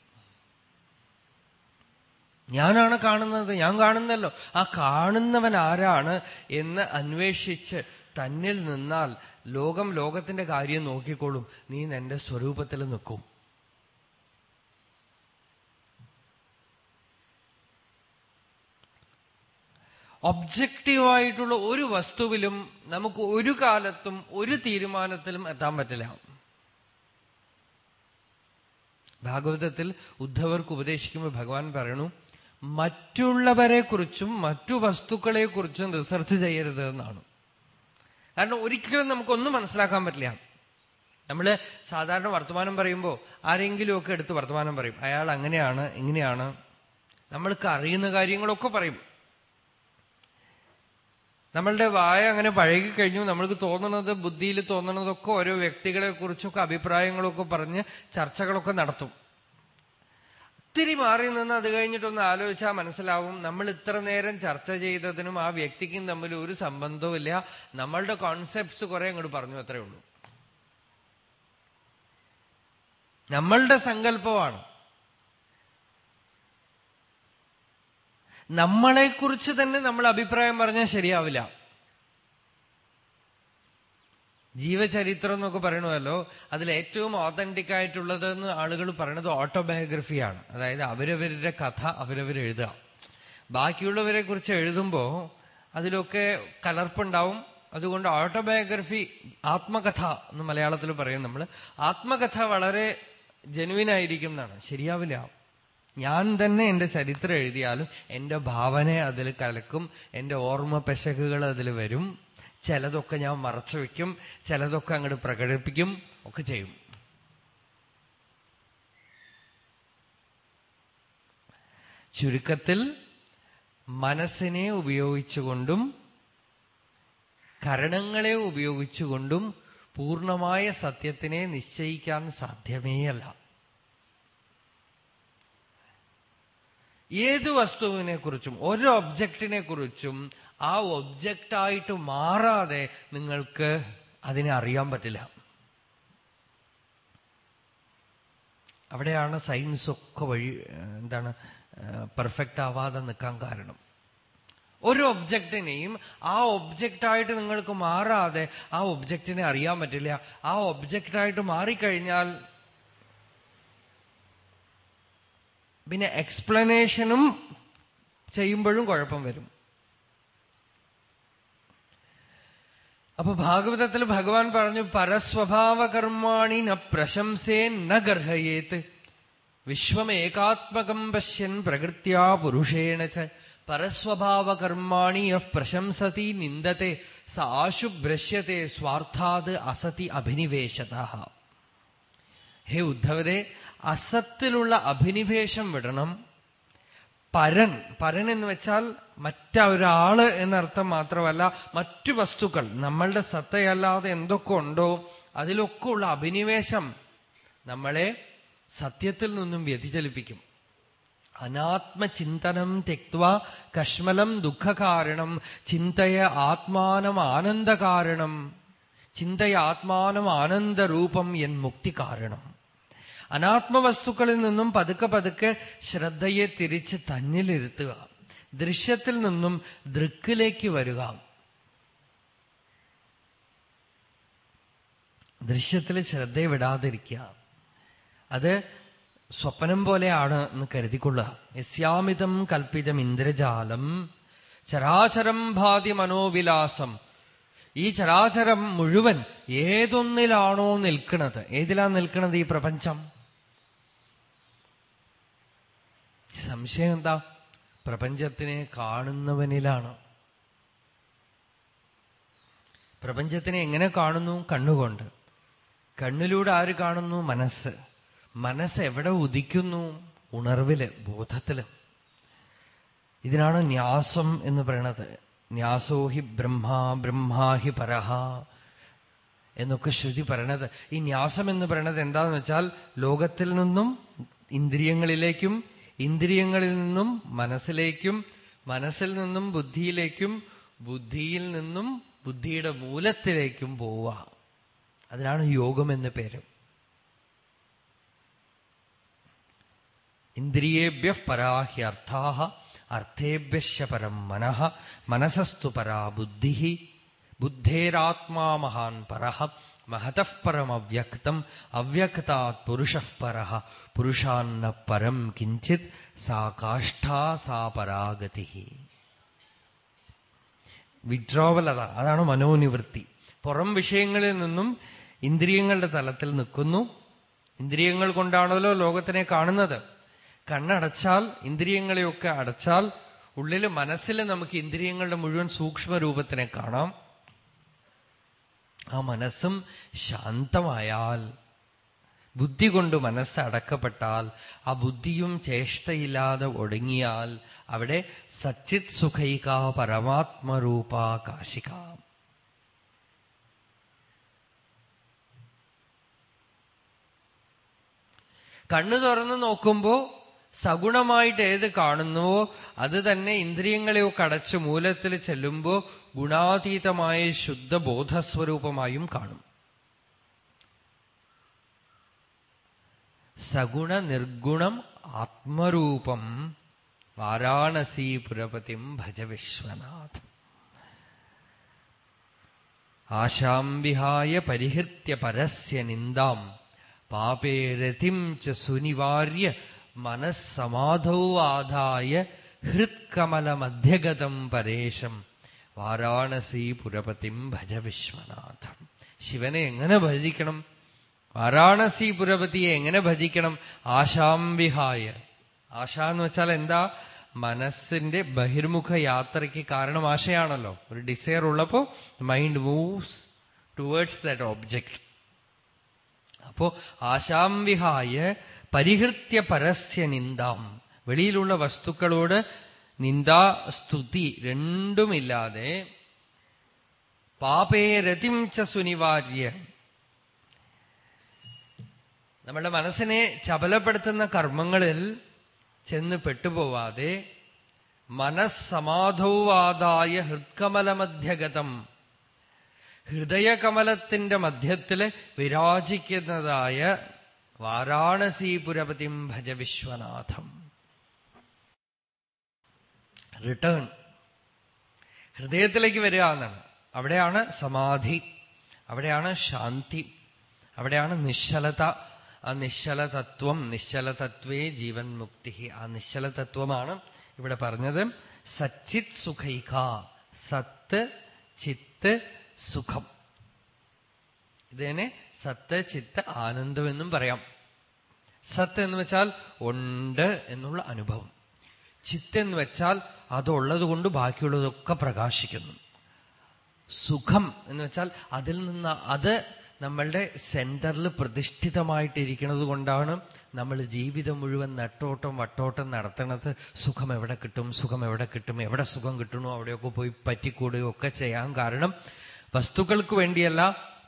ഞാനാണ് കാണുന്നത് ഞാൻ കാണുന്നല്ലോ. ആ കാണുന്നവൻ ആരാണ് എന്ന് അന്വേഷിച്ച് തന്നിൽ നിന്നാൽ ലോകം ലോകത്തിന്റെ കാര്യം നോക്കിക്കോളും. നീ നിന്റെ സ്വരൂപത്തിൽ നിൽക്കും. ഒബ്ജക്റ്റീവായിട്ടുള്ള ഒരു വസ്തുവിലും നമുക്ക് ഒരു കാലത്തും ഒരു തീരുമാനത്തിലും എത്താൻ പറ്റില്ല. ഭാഗവതത്തിൽ ഉദ്ധവർക്ക് ഉപദേശിക്കുമ്പോൾ ഭഗവാൻ പറയണു മറ്റുള്ളവരെ കുറിച്ചും മറ്റു വസ്തുക്കളെ കുറിച്ചും റിസർച്ച് ചെയ്യരുത് എന്നാണ്. കാരണം ഒരിക്കലും നമുക്കൊന്നും മനസ്സിലാക്കാൻ പറ്റില്ല. നമ്മൾ സാധാരണ വർത്തമാനം പറയുമ്പോൾ ആരെങ്കിലുമൊക്കെ എടുത്ത് വർത്തമാനം പറയും. അയാൾ അങ്ങനെയാണ് ഇങ്ങനെയാണ്. നമ്മൾക്ക് അറിയുന്ന കാര്യങ്ങളൊക്കെ പറയും. നമ്മളുടെ വായ അങ്ങനെ പഴകി കഴിഞ്ഞു നമ്മൾക്ക് തോന്നുന്നത് ബുദ്ധിയിൽ തോന്നുന്നതൊക്കെ ഓരോ വ്യക്തികളെ കുറിച്ചൊക്കെ അഭിപ്രായങ്ങളൊക്കെ പറഞ്ഞ് ചർച്ചകളൊക്കെ നടത്തും. ഒത്തിരി മാറി നിന്ന് അത് കഴിഞ്ഞിട്ടൊന്ന് ആലോചിച്ചാൽ മനസ്സിലാവും. നമ്മൾ ഇത്ര നേരം ചർച്ച ചെയ്തതിനും ആ വ്യക്തിക്കും തമ്മിൽ ഒരു സംബന്ധവും ഇല്ല നമ്മളുടെ കോൺസെപ്റ്റ്സ് കുറെ അങ്ങോട്ട് പറഞ്ഞു അത്രേ ഉള്ളൂ. നമ്മളുടെ സങ്കല്പമാണ്. നമ്മളെക്കുറിച്ച് തന്നെ നമ്മൾ അഭിപ്രായം പറഞ്ഞാൽ ശരിയാവില്ല. ജീവചരിത്രം എന്നൊക്കെ പറയണമല്ലോ. അതിൽ ഏറ്റവും ഓതന്റിക് ആയിട്ടുള്ളത് എന്ന് ആളുകൾ പറയണത് ഓട്ടോബയോഗ്രഫിയാണ് അതായത് അവരവരുടെ കഥ അവരവരെഴുതുക. ബാക്കിയുള്ളവരെ കുറിച്ച് എഴുതുമ്പോ അതിലൊക്കെ കലർപ്പുണ്ടാവും. അതുകൊണ്ട് ഓട്ടോബയോഗ്രഫി ആത്മകഥ എന്ന് മലയാളത്തിൽ പറയും നമ്മൾ ആത്മകഥ വളരെ ജനുവിൻ ആയിരിക്കും എന്നാണ്. ശരിയാവില്ല. ഞാൻ തന്നെ എന്റെ ചരിത്രം എഴുതിയാലും എന്റെ ഭാവന അതിൽ കലക്കും എന്റെ ഓർമ്മ പെശകുകൾ അതിൽ വരും. ചിലതൊക്കെ ഞാൻ മറച്ചു വെക്കും ചിലതൊക്കെ അങ്ങോട്ട് പ്രകടിപ്പിക്കും ഒക്കെ ചെയ്യും. ചുരുക്കത്തിൽ മനസ്സിനെ ഉപയോഗിച്ചുകൊണ്ടും കരണങ്ങളെ ഉപയോഗിച്ചുകൊണ്ടും പൂർണമായ സത്യത്തിനെ നിശ്ചയിക്കാൻ സാധ്യമേയല്ല. ഏത് വസ്തുവിനെ കുറിച്ചും ഒരു ഒബ്ജക്റ്റിനെ കുറിച്ചും ആ ഒബ്ജക്റ്റായിട്ട് മാറാതെ നിങ്ങൾക്ക് അതിനെ അറിയാൻ പറ്റില്ല. അവിടെയാണ് സയൻസ് ഒക്കെ വഴി എന്താണ് പെർഫെക്റ്റ് ആവാതെ നിൽക്കാൻ കാരണം. ഒരു ഒബ്ജക്റ്റിനെയും ആ ഒബ്ജക്റ്റായിട്ട് നിങ്ങൾക്ക് മാറാതെ ആ ഒബ്ജക്റ്റിനെ അറിയാൻ പറ്റില്ല. ആ ഒബ്ജക്റ്റായിട്ട് മാറിക്കഴിഞ്ഞാൽ പിന്നെ എക്സ്പ്ലനേഷനും ചെയ്യുമ്പോഴും കുഴപ്പം വരും. അപ്പൊ ഭാഗവതത്തിൽ ഭഗവാൻ പറഞ്ഞു പരസ്വഭാവകർമാണി ന പ്രശംസേ ന ഗർഹയേത്. വിശ്വമേകാത്മകം പശ്യൻ പ്രകൃത്യാ പുരുഷേണ ച. പരസ്വഭാവകർമാണി യഹ് പ്രശംസതി നിന്ദത്തെ. സ ആശുഭ്രശ്യത്തെ സ്വാർത്ഥാത് അസതി അഭിനിവേശത ഹേ ഉദ്ധവരെ അസത്തിലുള്ള അഭിനിവേശം വിടണം. പരൻ പരൻ എന്ന് വെച്ചാൽ മറ്റൊരാൾ എന്നർത്ഥം മാത്രമല്ല മറ്റു വസ്തുക്കൾ നമ്മളുടെ സത്തയല്ലാതെ എന്തൊക്കെ ഉണ്ടോ അതിലൊക്കെ ഉള്ള അഭിനിവേശം നമ്മളെ സത്യത്തിൽ നിന്നും വ്യതിചലിപ്പിക്കും. അനാത്മചിന്തനം തെക്വ കഷ്മലം ദുഃഖകാരണം ചിന്തയ ആത്മാനം ആനന്ദകാരണം ചിന്തയ ആത്മാനം ആനന്ദരൂപം എൻ മുക്തി കാരണം. അനാത്മവസ്തുക്കളിൽ നിന്നും പതുക്കെ പതുക്കെ ശ്രദ്ധയെ തിരിച്ച് തന്നിലിരുത്തുക. ദൃശ്യത്തിൽ നിന്നും ദൃക്കിലേക്ക് വരിക. ദൃശ്യത്തിൽ ശ്രദ്ധയെ വിടാതിരിക്കുക. അത് സ്വപ്നം പോലെയാണ് എന്ന് കരുതിക്കൊള്ളുക. യസ്യാമിതം കൽപ്പിതം ഇന്ദ്രജാലം ചരാചരം ഭാതി മനോവിലാസം. ഈ ചരാചരം മുഴുവൻ ഏതൊന്നിലാണോ നിൽക്കുന്നത്? ഏതിലാ നിൽക്കുന്നത് ഈ പ്രപഞ്ചം? സംശയം എന്താ പ്രപഞ്ചത്തിനെ കാണുന്നവനിലാണ്. പ്രപഞ്ചത്തിനെ എങ്ങനെ കാണുന്നു? കണ്ണുകൊണ്ട്. കണ്ണിലൂടെ ആര് കാണുന്നു? മനസ്സ്. മനസ്സ് എവിടെ ഉദിക്കുന്നു? ഉണർവിൽ ബോധത്തിൽ. ഇതിനാണ് ന്യാസം എന്ന് പറയണത്. ന്യാസോ ഹി ബ്രഹ്മാ ഹി പരഹ എന്നൊക്കെ ശ്രുതി പറയണത്. ഈ ന്യാസം എന്ന് പറയണത് എന്താന്ന് വെച്ചാൽ ലോകത്തിൽ നിന്നും ഇന്ദ്രിയങ്ങളിലേക്കും ഇന്ദ്രിയങ്ങളിൽ നിന്നും മനസ്സിലേക്കും മനസ്സിൽ നിന്നും ബുദ്ധിയിലേക്കും ബുദ്ധിയിൽ നിന്നും ബുദ്ധിയുടെ മൂലത്തിലേക്കും പോവുക. അതിനാണ് യോഗം എന്ന പേര്. ഇന്ദ്രിയേഭ്യ പരാഹ്യർത്ഥാ അർത്ഥേഭ്യശ പരം മനഃ മനസസ്തു പരാ ബുദ്ധി ബുദ്ധേരാത്മാ മഹാൻ പരഃ മഹതഃ പരമവ്യക്തം അവ്യക്താത് പുരുഷഃ പരഃ. പുരുഷാന്ന പരം കിഞ്ചിത് സാ കാഷ്ഠാ സാ പരാഗതി. വിഡ്രോവൽ അതാണ് അതാണ് മനോനിവൃത്തി. പുറം വിഷയങ്ങളിൽ നിന്നും ഇന്ദ്രിയങ്ങളുടെ തലത്തിൽ നിൽക്കുന്നു. ഇന്ദ്രിയങ്ങൾ കൊണ്ടാണല്ലോ ലോകത്തിനെ കാണുന്നത്. കണ്ണടച്ചാൽ ഇന്ദ്രിയങ്ങളെയൊക്കെ അടച്ചാൽ ഉള്ളിൽ മനസ്സിൽ നമുക്ക് ഇന്ദ്രിയങ്ങളുടെ മുഴുവൻ സൂക്ഷ്മ രൂപത്തിനെ കാണാം. ആ മനസ്സും ശാന്തമായാൽ ബുദ്ധി കൊണ്ട് മനസ്സ് അടക്കപ്പെട്ടാൽ ആ ബുദ്ധിയും ചേഷ്ടയില്ലാതെ ഒടുങ്ങിയാൽ അവിടെ സച്ചിത് സുഖൈക പരമാത്മരൂപ കാശിക. കണ്ണു തുറന്ന് നോക്കുമ്പോ സഗുണമായിട്ട് ഏത് കാണുന്നുവോ അത് തന്നെ ഇന്ദ്രിയങ്ങളെയൊക്കെ അടച്ച് മൂലത്തിൽ ചെല്ലുമ്പോൾ ഗുണാതീതമായ ശുദ്ധ ബോധസ്വരൂപമായും കാണും. സഗുണ നിർഗുണം ആത്മരൂപം വാരാണസീപുരപതിം ഭജ വിശ്വനാഥം. ആശാം വിഹായ പരിഹൃത്യ പരസ്യ നിന്ദാം പാപേ രതിം ച സുനിവാര്യ മനസ്സമാധൗ ആദായ ഹൃത്കമലമധ്യഗതം പരേശം. വാരാണസി പുരപതിം ഭജ വിശ്വനാഥം. ശിവനെ എങ്ങനെ ഭജിക്കണം? വാരാണസി പുരപതിയെ എങ്ങനെ ഭജിക്കണം? ആശാം വിഹായ. ആശ എന്ന് വെച്ചാൽ എന്താ? മനസ്സിന്റെ ബഹിർമുഖ യാത്രയ്ക്ക് കാരണം ആശയാണല്ലോ. ഒരു ഡിസയർ ഉള്ളപ്പോ mind moves towards that object അപ്പോ ആശാം വിഹായ പരിഹൃത്യ പരസ്യ നിന്ദാം വെളിയിലുള്ള വസ്തുക്കളോട് നിന്ദാ സ്തുതി രണ്ടുമില്ലാതെ പാപേ രതിം ച സുനിവാര്യ. നമ്മുടെ മനസ്സിനെ ചപലപ്പെടുത്തുന്ന കർമ്മങ്ങളിൽ ചെന്ന് പെട്ടുപോവാതെ മനസ്സമാധൗവാദായ ഹൃത്കമലമധ്യഗതം ഹൃദയകമലത്തിന്റെ മധ്യത്തിൽ വിരാജിക്കുന്നതായ വാരാണസീപുരപതിം ഭജ വിശ്വനാഥം. റിട്ടേൺ ഹൃദയത്തിലേക്ക് വരിക എന്നാണ്. അവിടെയാണ് സമാധി അവിടെയാണ് ശാന്തി അവിടെയാണ് നിശ്ചലത. ആ നിശ്ചലതത്വം നിശ്ചലതത്വേ ജീവൻ മുക്തി. ആ നിശ്ചലതത്വമാണ് ഇവിടെ പറഞ്ഞത്. സച്ചിത് സുഖൈക. സത്ത് ചിത്ത് സുഖം. ഇതിനെ സത്ത് ചിത്ത് ആനന്ദം എന്നും പറയാം. സത്ത് എന്ന് വെച്ചാൽ ഉണ്ട് എന്നുള്ള അനുഭവം. ചിത്ത് എന്ന് വെച്ചാൽ അതുള്ളത് കൊണ്ട് ബാക്കിയുള്ളതൊക്കെ പ്രകാശിക്കുന്നു. സുഖം എന്ന് വെച്ചാൽ അതിൽ നിന്ന് അത് നമ്മളുടെ സെന്ററിൽ പ്രതിഷ്ഠിതമായിട്ടിരിക്കുന്നത് കൊണ്ടാണ് നമ്മൾ ജീവിതം മുഴുവൻ നട്ടോട്ടം വട്ടോട്ടം നടത്തണത്. സുഖം എവിടെ കിട്ടും സുഖം എവിടെ കിട്ടും എവിടെ സുഖം കിട്ടണോ അവിടെയൊക്കെ പോയി പറ്റിക്കൂടുകയോ ഒക്കെ ചെയ്യാൻ കാരണം വസ്തുക്കൾക്ക് വേണ്ടിയല്ല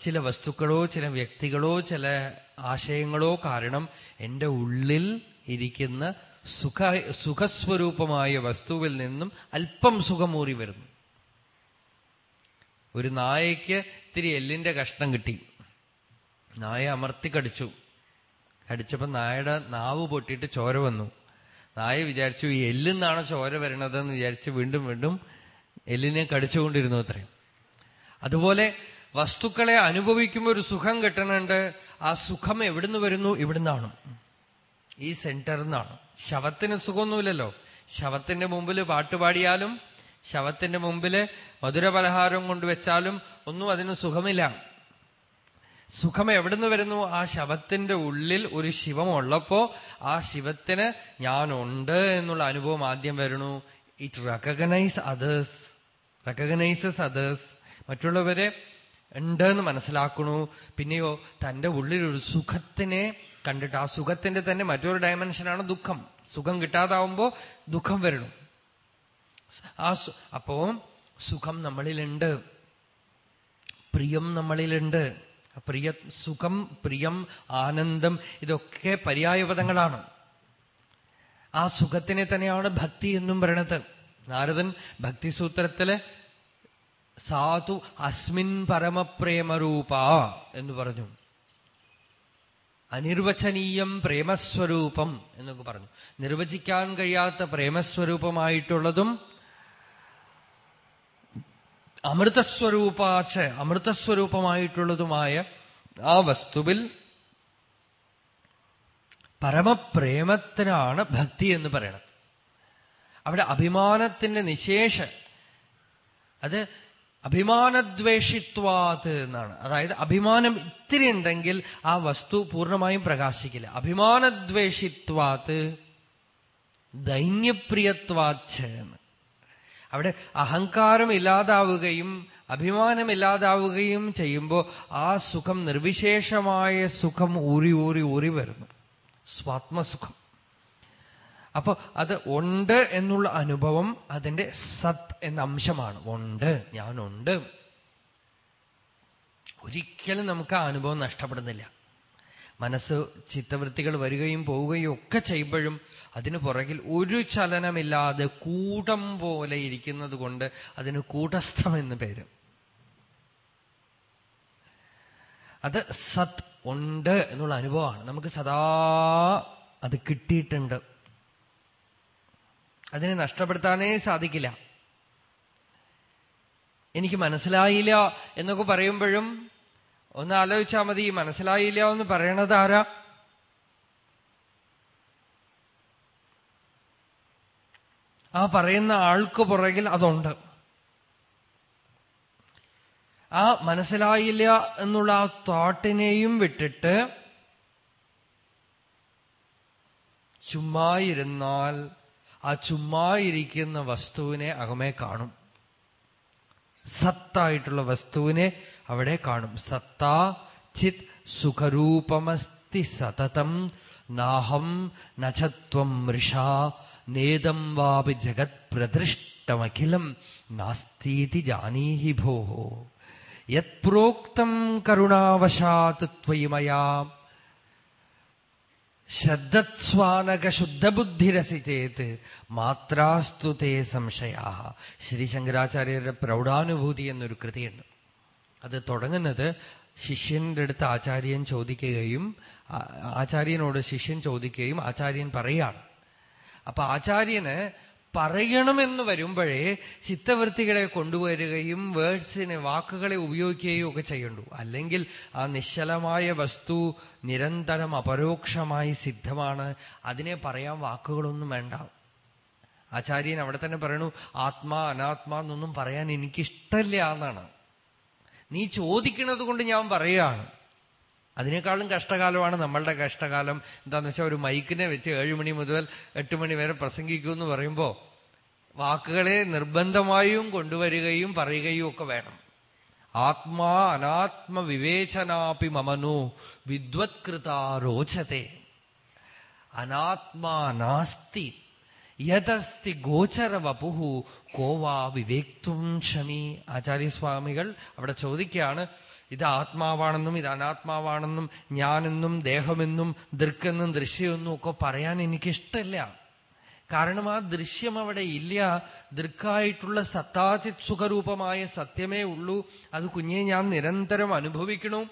ചില വസ്തുക്കളോ ചില വ്യക്തികളോ ചില ആശയങ്ങളോ കാരണം എന്റെ ഉള്ളിൽ ഇരിക്കുന്ന സുഖ സുഖസ്വരൂപമായ വസ്തുവിൽ നിന്നും അല്പം സുഖമൂറി വരുന്നു. ഒരു നായയ്ക്ക് ഇത്തിരി എല്ലിന്റെ കഷ്ണം കിട്ടി. നായ അമർത്തി കടിച്ചു. കടിച്ചപ്പോ നായയുടെ നാവ് പൊട്ടിയിട്ട് ചോര വന്നു. നായ വിചാരിച്ചു ഈ എല്ലിന്നാണ് ചോര വരണതെന്ന് വിചാരിച്ച് വീണ്ടും വീണ്ടും എല്ലിനെ കടിച്ചുകൊണ്ടിരുന്നു അത്രയും. അതുപോലെ വസ്തുക്കളെ അനുഭവിക്കുമ്പോൾ ഒരു സുഖം കിട്ടണുണ്ട്. ആ സുഖം എവിടുന്ന് വരുന്നു? ഇവിടുന്നാണ്. ഈ സെന്ററിൽ നിന്നാണ് ശവത്തിന് സുഖമൊന്നുമില്ലല്ലോ. ശവത്തിന്റെ മുമ്പിൽ പാട്ടുപാടിയാലും ശവത്തിന്റെ മുമ്പിൽ മധുരപലഹാരം കൊണ്ടുവച്ചാലും ഒന്നും അതിന് സുഖമില്ല. സുഖം എവിടുന്ന് വരുന്നു? ആ ശവത്തിന്റെ ഉള്ളിൽ ഒരു ശിവം ഉള്ളപ്പോ ആ ശിവത്തിന് ഞാനുണ്ട് എന്നുള്ള അനുഭവം ആദ്യം വരുന്നു. It recognise others recognises others മറ്റുള്ളവരെ ഉണ്ട് എന്ന് മനസ്സിലാക്കണു. പിന്നെയോ തന്റെ ഉള്ളിലൊരു സുഖത്തിനെ കണ്ടിട്ട് ആ സുഖത്തിന്റെ തന്നെ മറ്റൊരു ഡയമെൻഷനാണ് ദുഃഖം. സുഖം കിട്ടാതാവുമ്പോ ദുഃഖം വരണു. ആ അപ്പോ സുഖം നമ്മളിലുണ്ട്. പ്രിയം നമ്മളിലുണ്ട്. പ്രിയ സുഖം പ്രിയം ആനന്ദം ഇതൊക്കെ പര്യായപദങ്ങളാണ്. ആ സുഖത്തിനെ തന്നെയാണ് ഭക്തി എന്നും പറയണത്. നാരദൻ ഭക്തിസൂത്രത്തിൽ സാധു അസ്മിൻ പരമപ്രേമരൂപ എന്ന് പറഞ്ഞു. അനിർവചനീയം പ്രേമസ്വരൂപം എന്നൊക്കെ പറഞ്ഞു. നിർവചിക്കാൻ കഴിയാത്ത പ്രേമസ്വരൂപമായിട്ടുള്ളതും അമൃതസ്വരൂപാച്ച് അമൃതസ്വരൂപമായിട്ടുള്ളതുമായ ആ വസ്തുവിൽ പരമപ്രേമത്തിനാണ് ഭക്തി എന്ന് പറയണത് അവിടെ അഭിമാനത്തിന്റെ നിശേഷ അത് അഭിമാനദ്വേഷിത്വാത് എന്നാണ്. അതായത് അഭിമാനം ഇത്തിരി ഉണ്ടെങ്കിൽ ആ വസ്തു പൂർണമായും പ്രകാശിക്കില്ല. അഭിമാനദ്വേഷിത്വാത് ദൈന്യപ്രിയത്വാച്ച് എന്ന്. അവിടെ അഹങ്കാരം ഇല്ലാതാവുകയും അഭിമാനം ഇല്ലാതാവുകയും ചെയ്യുമ്പോൾ ആ സുഖം നിർവിശേഷമായ സുഖം ഊറി ഊറി ഊറി വരുന്നു. സ്വാത്മസുഖം. അപ്പൊ അത് ഉണ്ട് എന്നുള്ള അനുഭവം അതിന്റെ സത് എന്ന അംശമാണ്. ഉണ്ട്. ഞാനുണ്ട്. ഒരിക്കലും നമുക്ക് ആ അനുഭവം നഷ്ടപ്പെടുന്നില്ല. മനസ്സ് ചിത്തവൃത്തികൾ വരികയും പോവുകയും ഒക്കെ ചെയ്യുമ്പോഴും അതിനു പുറകിൽ ഒരു ചലനമില്ലാതെ കൂടം പോലെ ഇരിക്കുന്നത് കൊണ്ട് അതിന് കൂട്ടസ്ഥം എന്ന് പേര്. അത് സത് ഉണ്ട് എന്നുള്ള അനുഭവമാണ്. നമുക്ക് സദാ അത് കിട്ടിയിട്ടുണ്ട്. അതിനെ നഷ്ടപ്പെടുത്താനേ സാധിക്കില്ല. എനിക്ക് മനസ്സിലായില്ല എന്നൊക്കെ പറയുമ്പോഴും ഒന്ന് ആലോചിച്ചാൽ മതി മനസ്സിലായില്ല എന്ന് പറയണത് ആരാ? ആ പറയുന്ന ആൾക്ക് പുറകിൽ അതുണ്ട്. ആ മനസ്സിലായില്ല എന്നുള്ള ആ തോട്ടിനെയും വിട്ടിട്ട് ചുമ്മായിരുന്നാൽ ആ ചുമ്മായിരിക്കുന്ന വസ്തുവിനെ അകമേ കാണും. സത്തായിട്ടുള്ള വസ്തുവിനെ അവിടെ കാണും. സത്താ ചിത് സുഖരൂപമസ്തി സതതം നാഹം നചത്വം മൃഷ നേദം വാപി ജഗത് പ്രദൃഷ്ടമഖിലം നാസ്തീതി ജാനീഹി ഭോ. യത് പ്രോക്തം കരുണാവശാത് ത്വയി മയാ. ശ്രദ്ധസ്വാനക ശുദ്ധബുദ്ധിരസി ചേത് മാത്രാസ്തു തേ സംശയാ ശ്രീ ശങ്കരാചാര്യരുടെ പ്രൗഢാനുഭൂതി എന്നൊരു കൃതിയുണ്ട്. അത് തുടങ്ങുന്നത് ശിഷ്യന്റെ അടുത്ത് ആചാര്യൻ ചോദിക്കുകയും ആചാര്യനോട് ശിഷ്യൻ ചോദിക്കുകയും ആചാര്യൻ പറയാണ്. അപ്പൊ ആചാര്യന് പറയണമെന്ന് വരുമ്പോഴേ ചിത്തവൃത്തികളെ കൊണ്ടുവരികയും വേർഡ്സിനെ വാക്കുകളെ ഉപയോഗിക്കുകയും ഒക്കെ ചെയ്യണ്ടു അല്ലെങ്കിൽ ആ നിശ്ചലമായ വസ്തു നിരന്തരം അപരോക്ഷമായി സിദ്ധമാണ്. അതിനെ പറയാൻ വാക്കുകളൊന്നും വേണ്ട. ആചാര്യൻ അവിടെ തന്നെ പറയണു ആത്മാ അനാത്മാ എന്നൊന്നും പറയാൻ എനിക്കിഷ്ടല്ല എന്നാണ്. നീ ചോദിക്കുന്നത് കൊണ്ട് ഞാൻ പറയുകയാണ്. അതിനേക്കാളും കഷ്ടകാലമാണ് നമ്മളുടെ കഷ്ടകാലം. എന്താന്ന് വെച്ചാൽ ഒരു മൈക്കിനെ വെച്ച് ഏഴുമണി മുതൽ എട്ട് മണി വരെ പ്രസംഗിക്കൂ എന്ന് പറയുമ്പോൾ വാക്കുകളെ നിർബന്ധമായും കൊണ്ടുവരികയും പറയുകയും ഒക്കെ വേണം. ആത്മാ അനാത്മ വിവേചനാപി മമനു വിദ്വത്കൃത രോചത്തെ അനാത്മാ നാസ്തി യതസ്തി ഗോചര വപുഹു കോവാ വിവേക്തും ക്ഷമി. ആചാര്യസ്വാമികൾ അവിടെ ചോദിക്കുകയാണ് ഇത് ആത്മാവാണെന്നും ഇത് അനാത്മാവാണെന്നും ഞാനെന്നും ദേഹമെന്നും ദൃക്കെന്നും ദൃശ്യമെന്നും ഒക്കെ പറയാൻ എനിക്കിഷ്ടല്ല. കാരണം ആ ദൃശ്യം അവിടെ ഇല്ല. ദൃക്കായിട്ടുള്ള സത്താചിത് സുഖരൂപമായ സത്യമേ ഉള്ളൂ. അത് കുഞ്ഞെ ഞാൻ നിരന്തരം അനുഭവിക്കണു.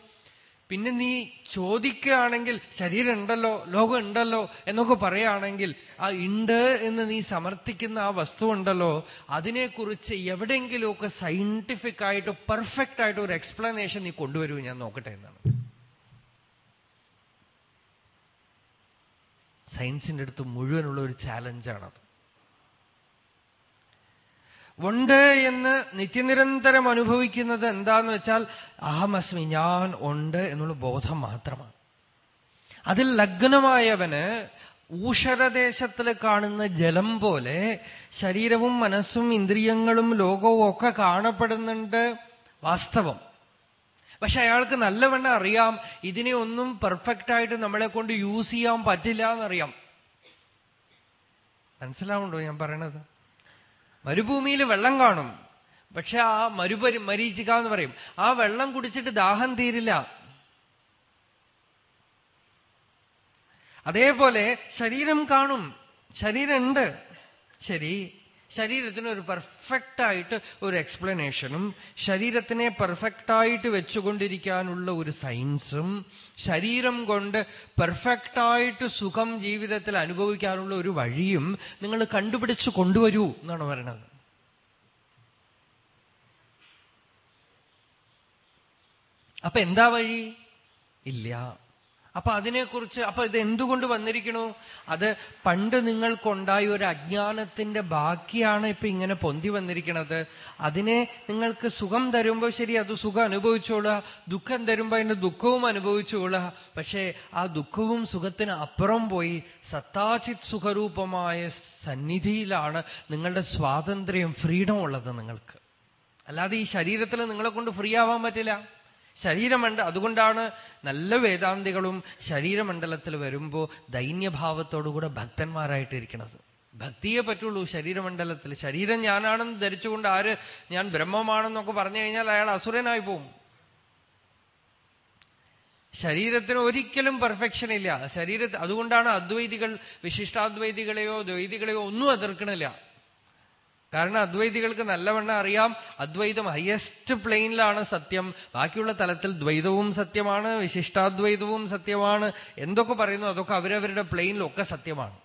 പിന്നെ നീ ചോദിക്കുകയാണെങ്കിൽ ശരീരം ഉണ്ടല്ലോ ലോകം ഉണ്ടല്ലോ എന്നൊക്കെ പറയുകയാണെങ്കിൽ ആ ഉണ്ട് എന്ന് നീ സമർത്ഥിക്കുന്ന ആ വസ്തു ഉണ്ടല്ലോ അതിനെക്കുറിച്ച് എവിടെയെങ്കിലുമൊക്കെ സയന്റിഫിക് ആയിട്ട് പെർഫെക്റ്റ് ആയിട്ട് ഒരു എക്സ്പ്ലനേഷൻ നീ കൊണ്ടുവരൂ ഞാൻ നോക്കട്ടെ എന്നാണ്. സയൻസിന്റെ അടുത്ത് മുഴുവനുള്ള ഒരു ചാലഞ്ചാണത് ഉണ്ട് എന്ന് നിത്യനിരന്തരം അനുഭവിക്കുന്നത് എന്താന്ന് വെച്ചാൽ അഹമസ്മി ഞാൻ ഉണ്ട് എന്നുള്ള ബോധം മാത്രമാണ്. അതിൽ ലഗ്നമായവന് ഊഷരദേശത്തിൽ കാണുന്ന ജലം പോലെ ശരീരവും മനസ്സും ഇന്ദ്രിയങ്ങളും ലോകവും ഒക്കെ കാണപ്പെടുന്നുണ്ട് വാസ്തവം. പക്ഷെ അയാൾക്ക് നല്ലവണ്ണം അറിയാം ഇതിനെ ഒന്നും പെർഫെക്റ്റ് ആയിട്ട് നമ്മളെ കൊണ്ട് യൂസ് ചെയ്യാൻ പറ്റില്ല എന്നറിയാം. മനസ്സിലാവുണ്ടോ ഞാൻ പറയണത്? മരുഭൂമിയിൽ വെള്ളം കാണും. പക്ഷെ ആ മരുപരി മരീചിക എന്ന് പറയും. ആ വെള്ളം കുടിച്ചിട്ട് ദാഹം തീരില്ല. അതേപോലെ ശരീരം കാണും. ശരീരം ഉണ്ട് ശരി. ശരീരത്തിന് ഒരു പെർഫെക്റ്റ് ആയിട്ട് ഒരു എക്സ്പ്ലനേഷനും ശരീരത്തിനെ പെർഫെക്റ്റ് ആയിട്ട് വെച്ചുകൊണ്ടിരിക്കാനുള്ള ഒരു സയൻസും ശരീരം കൊണ്ട് പെർഫെക്റ്റ് ആയിട്ട് സുഖം ജീവിതത്തിൽ അനുഭവിക്കാനുള്ള ഒരു വഴിയും നിങ്ങൾ കണ്ടുപിടിച്ചു കൊണ്ടുവരൂ എന്നാണ് പറയുന്നത്. അപ്പൊ എന്താ വഴി? ഇല്ല. അപ്പൊ അതിനെക്കുറിച്ച് അപ്പൊ ഇത് എന്തുകൊണ്ട് വന്നിരിക്കണു? അത് പണ്ട് നിങ്ങൾക്കുണ്ടായ ഒരു അജ്ഞാനത്തിന്റെ ബാക്കിയാണ് ഇപ്പൊ ഇങ്ങനെ പൊന്തി വന്നിരിക്കുന്നത് അതിനെ നിങ്ങൾക്ക് സുഖം തരുമ്പോൾ ശരി അത് സുഖം അനുഭവിച്ചോളുക. ദുഃഖം തരുമ്പോൾ അതിന്റെ ദുഃഖവും അനുഭവിച്ചോളുക. പക്ഷേ ആ ദുഃഖവും സുഖത്തിന് അപ്പുറം പോയി സത്താചിത് സുഖരൂപമായ സന്നിധിയിലാണ് നിങ്ങളുടെ സ്വാതന്ത്ര്യം ഫ്രീഡം ഉള്ളത് നിങ്ങൾക്ക്. അല്ലാതെ ഈ ശരീരത്തിൽ നിങ്ങളെ കൊണ്ട് ഫ്രീ ആവാൻ പറ്റില്ല. ശരീരമണ്ഡ അതുകൊണ്ടാണ് നല്ല വേദാന്തികളും ശരീരമണ്ഡലത്തിൽ വരുമ്പോ ദൈന്യഭാവത്തോടുകൂടെ ഭക്തന്മാരായിട്ടിരിക്കുന്നത് ഭക്തിയെ പറ്റുള്ളൂ ശരീരമണ്ഡലത്തിൽ. ശരീരം ഞാനാണെന്ന് ധരിച്ചുകൊണ്ട് ആര് ഞാൻ ബ്രഹ്മമാണെന്നൊക്കെ പറഞ്ഞു കഴിഞ്ഞാൽ അയാൾ അസുരനായി പോവും ശരീരത്തിന് ഒരിക്കലും പെർഫെക്ഷൻ ഇല്ല. ശരീര അതുകൊണ്ടാണ് അദ്വൈതികൾ വിശിഷ്ടാദ്വൈതികളെയോ ദ്വൈതികളെയോ ഒന്നും എതിർക്കണില്ല. കാരണം അദ്വൈതികൾക്ക് നല്ലവണ്ണം അറിയാം. അദ്വൈതം ഹയസ്റ്റ് പ്ലെയിനിലാണ് സത്യം. ബാക്കിയുള്ള തലത്തിൽ ദ്വൈതവും സത്യമാണ് വിശിഷ്ടാദ്വൈതവും സത്യമാണ്. എന്തൊക്കെ പറയുന്നു അതൊക്കെ അവരവരുടെ പ്ലെയിനിലൊക്കെ സത്യമാണ്.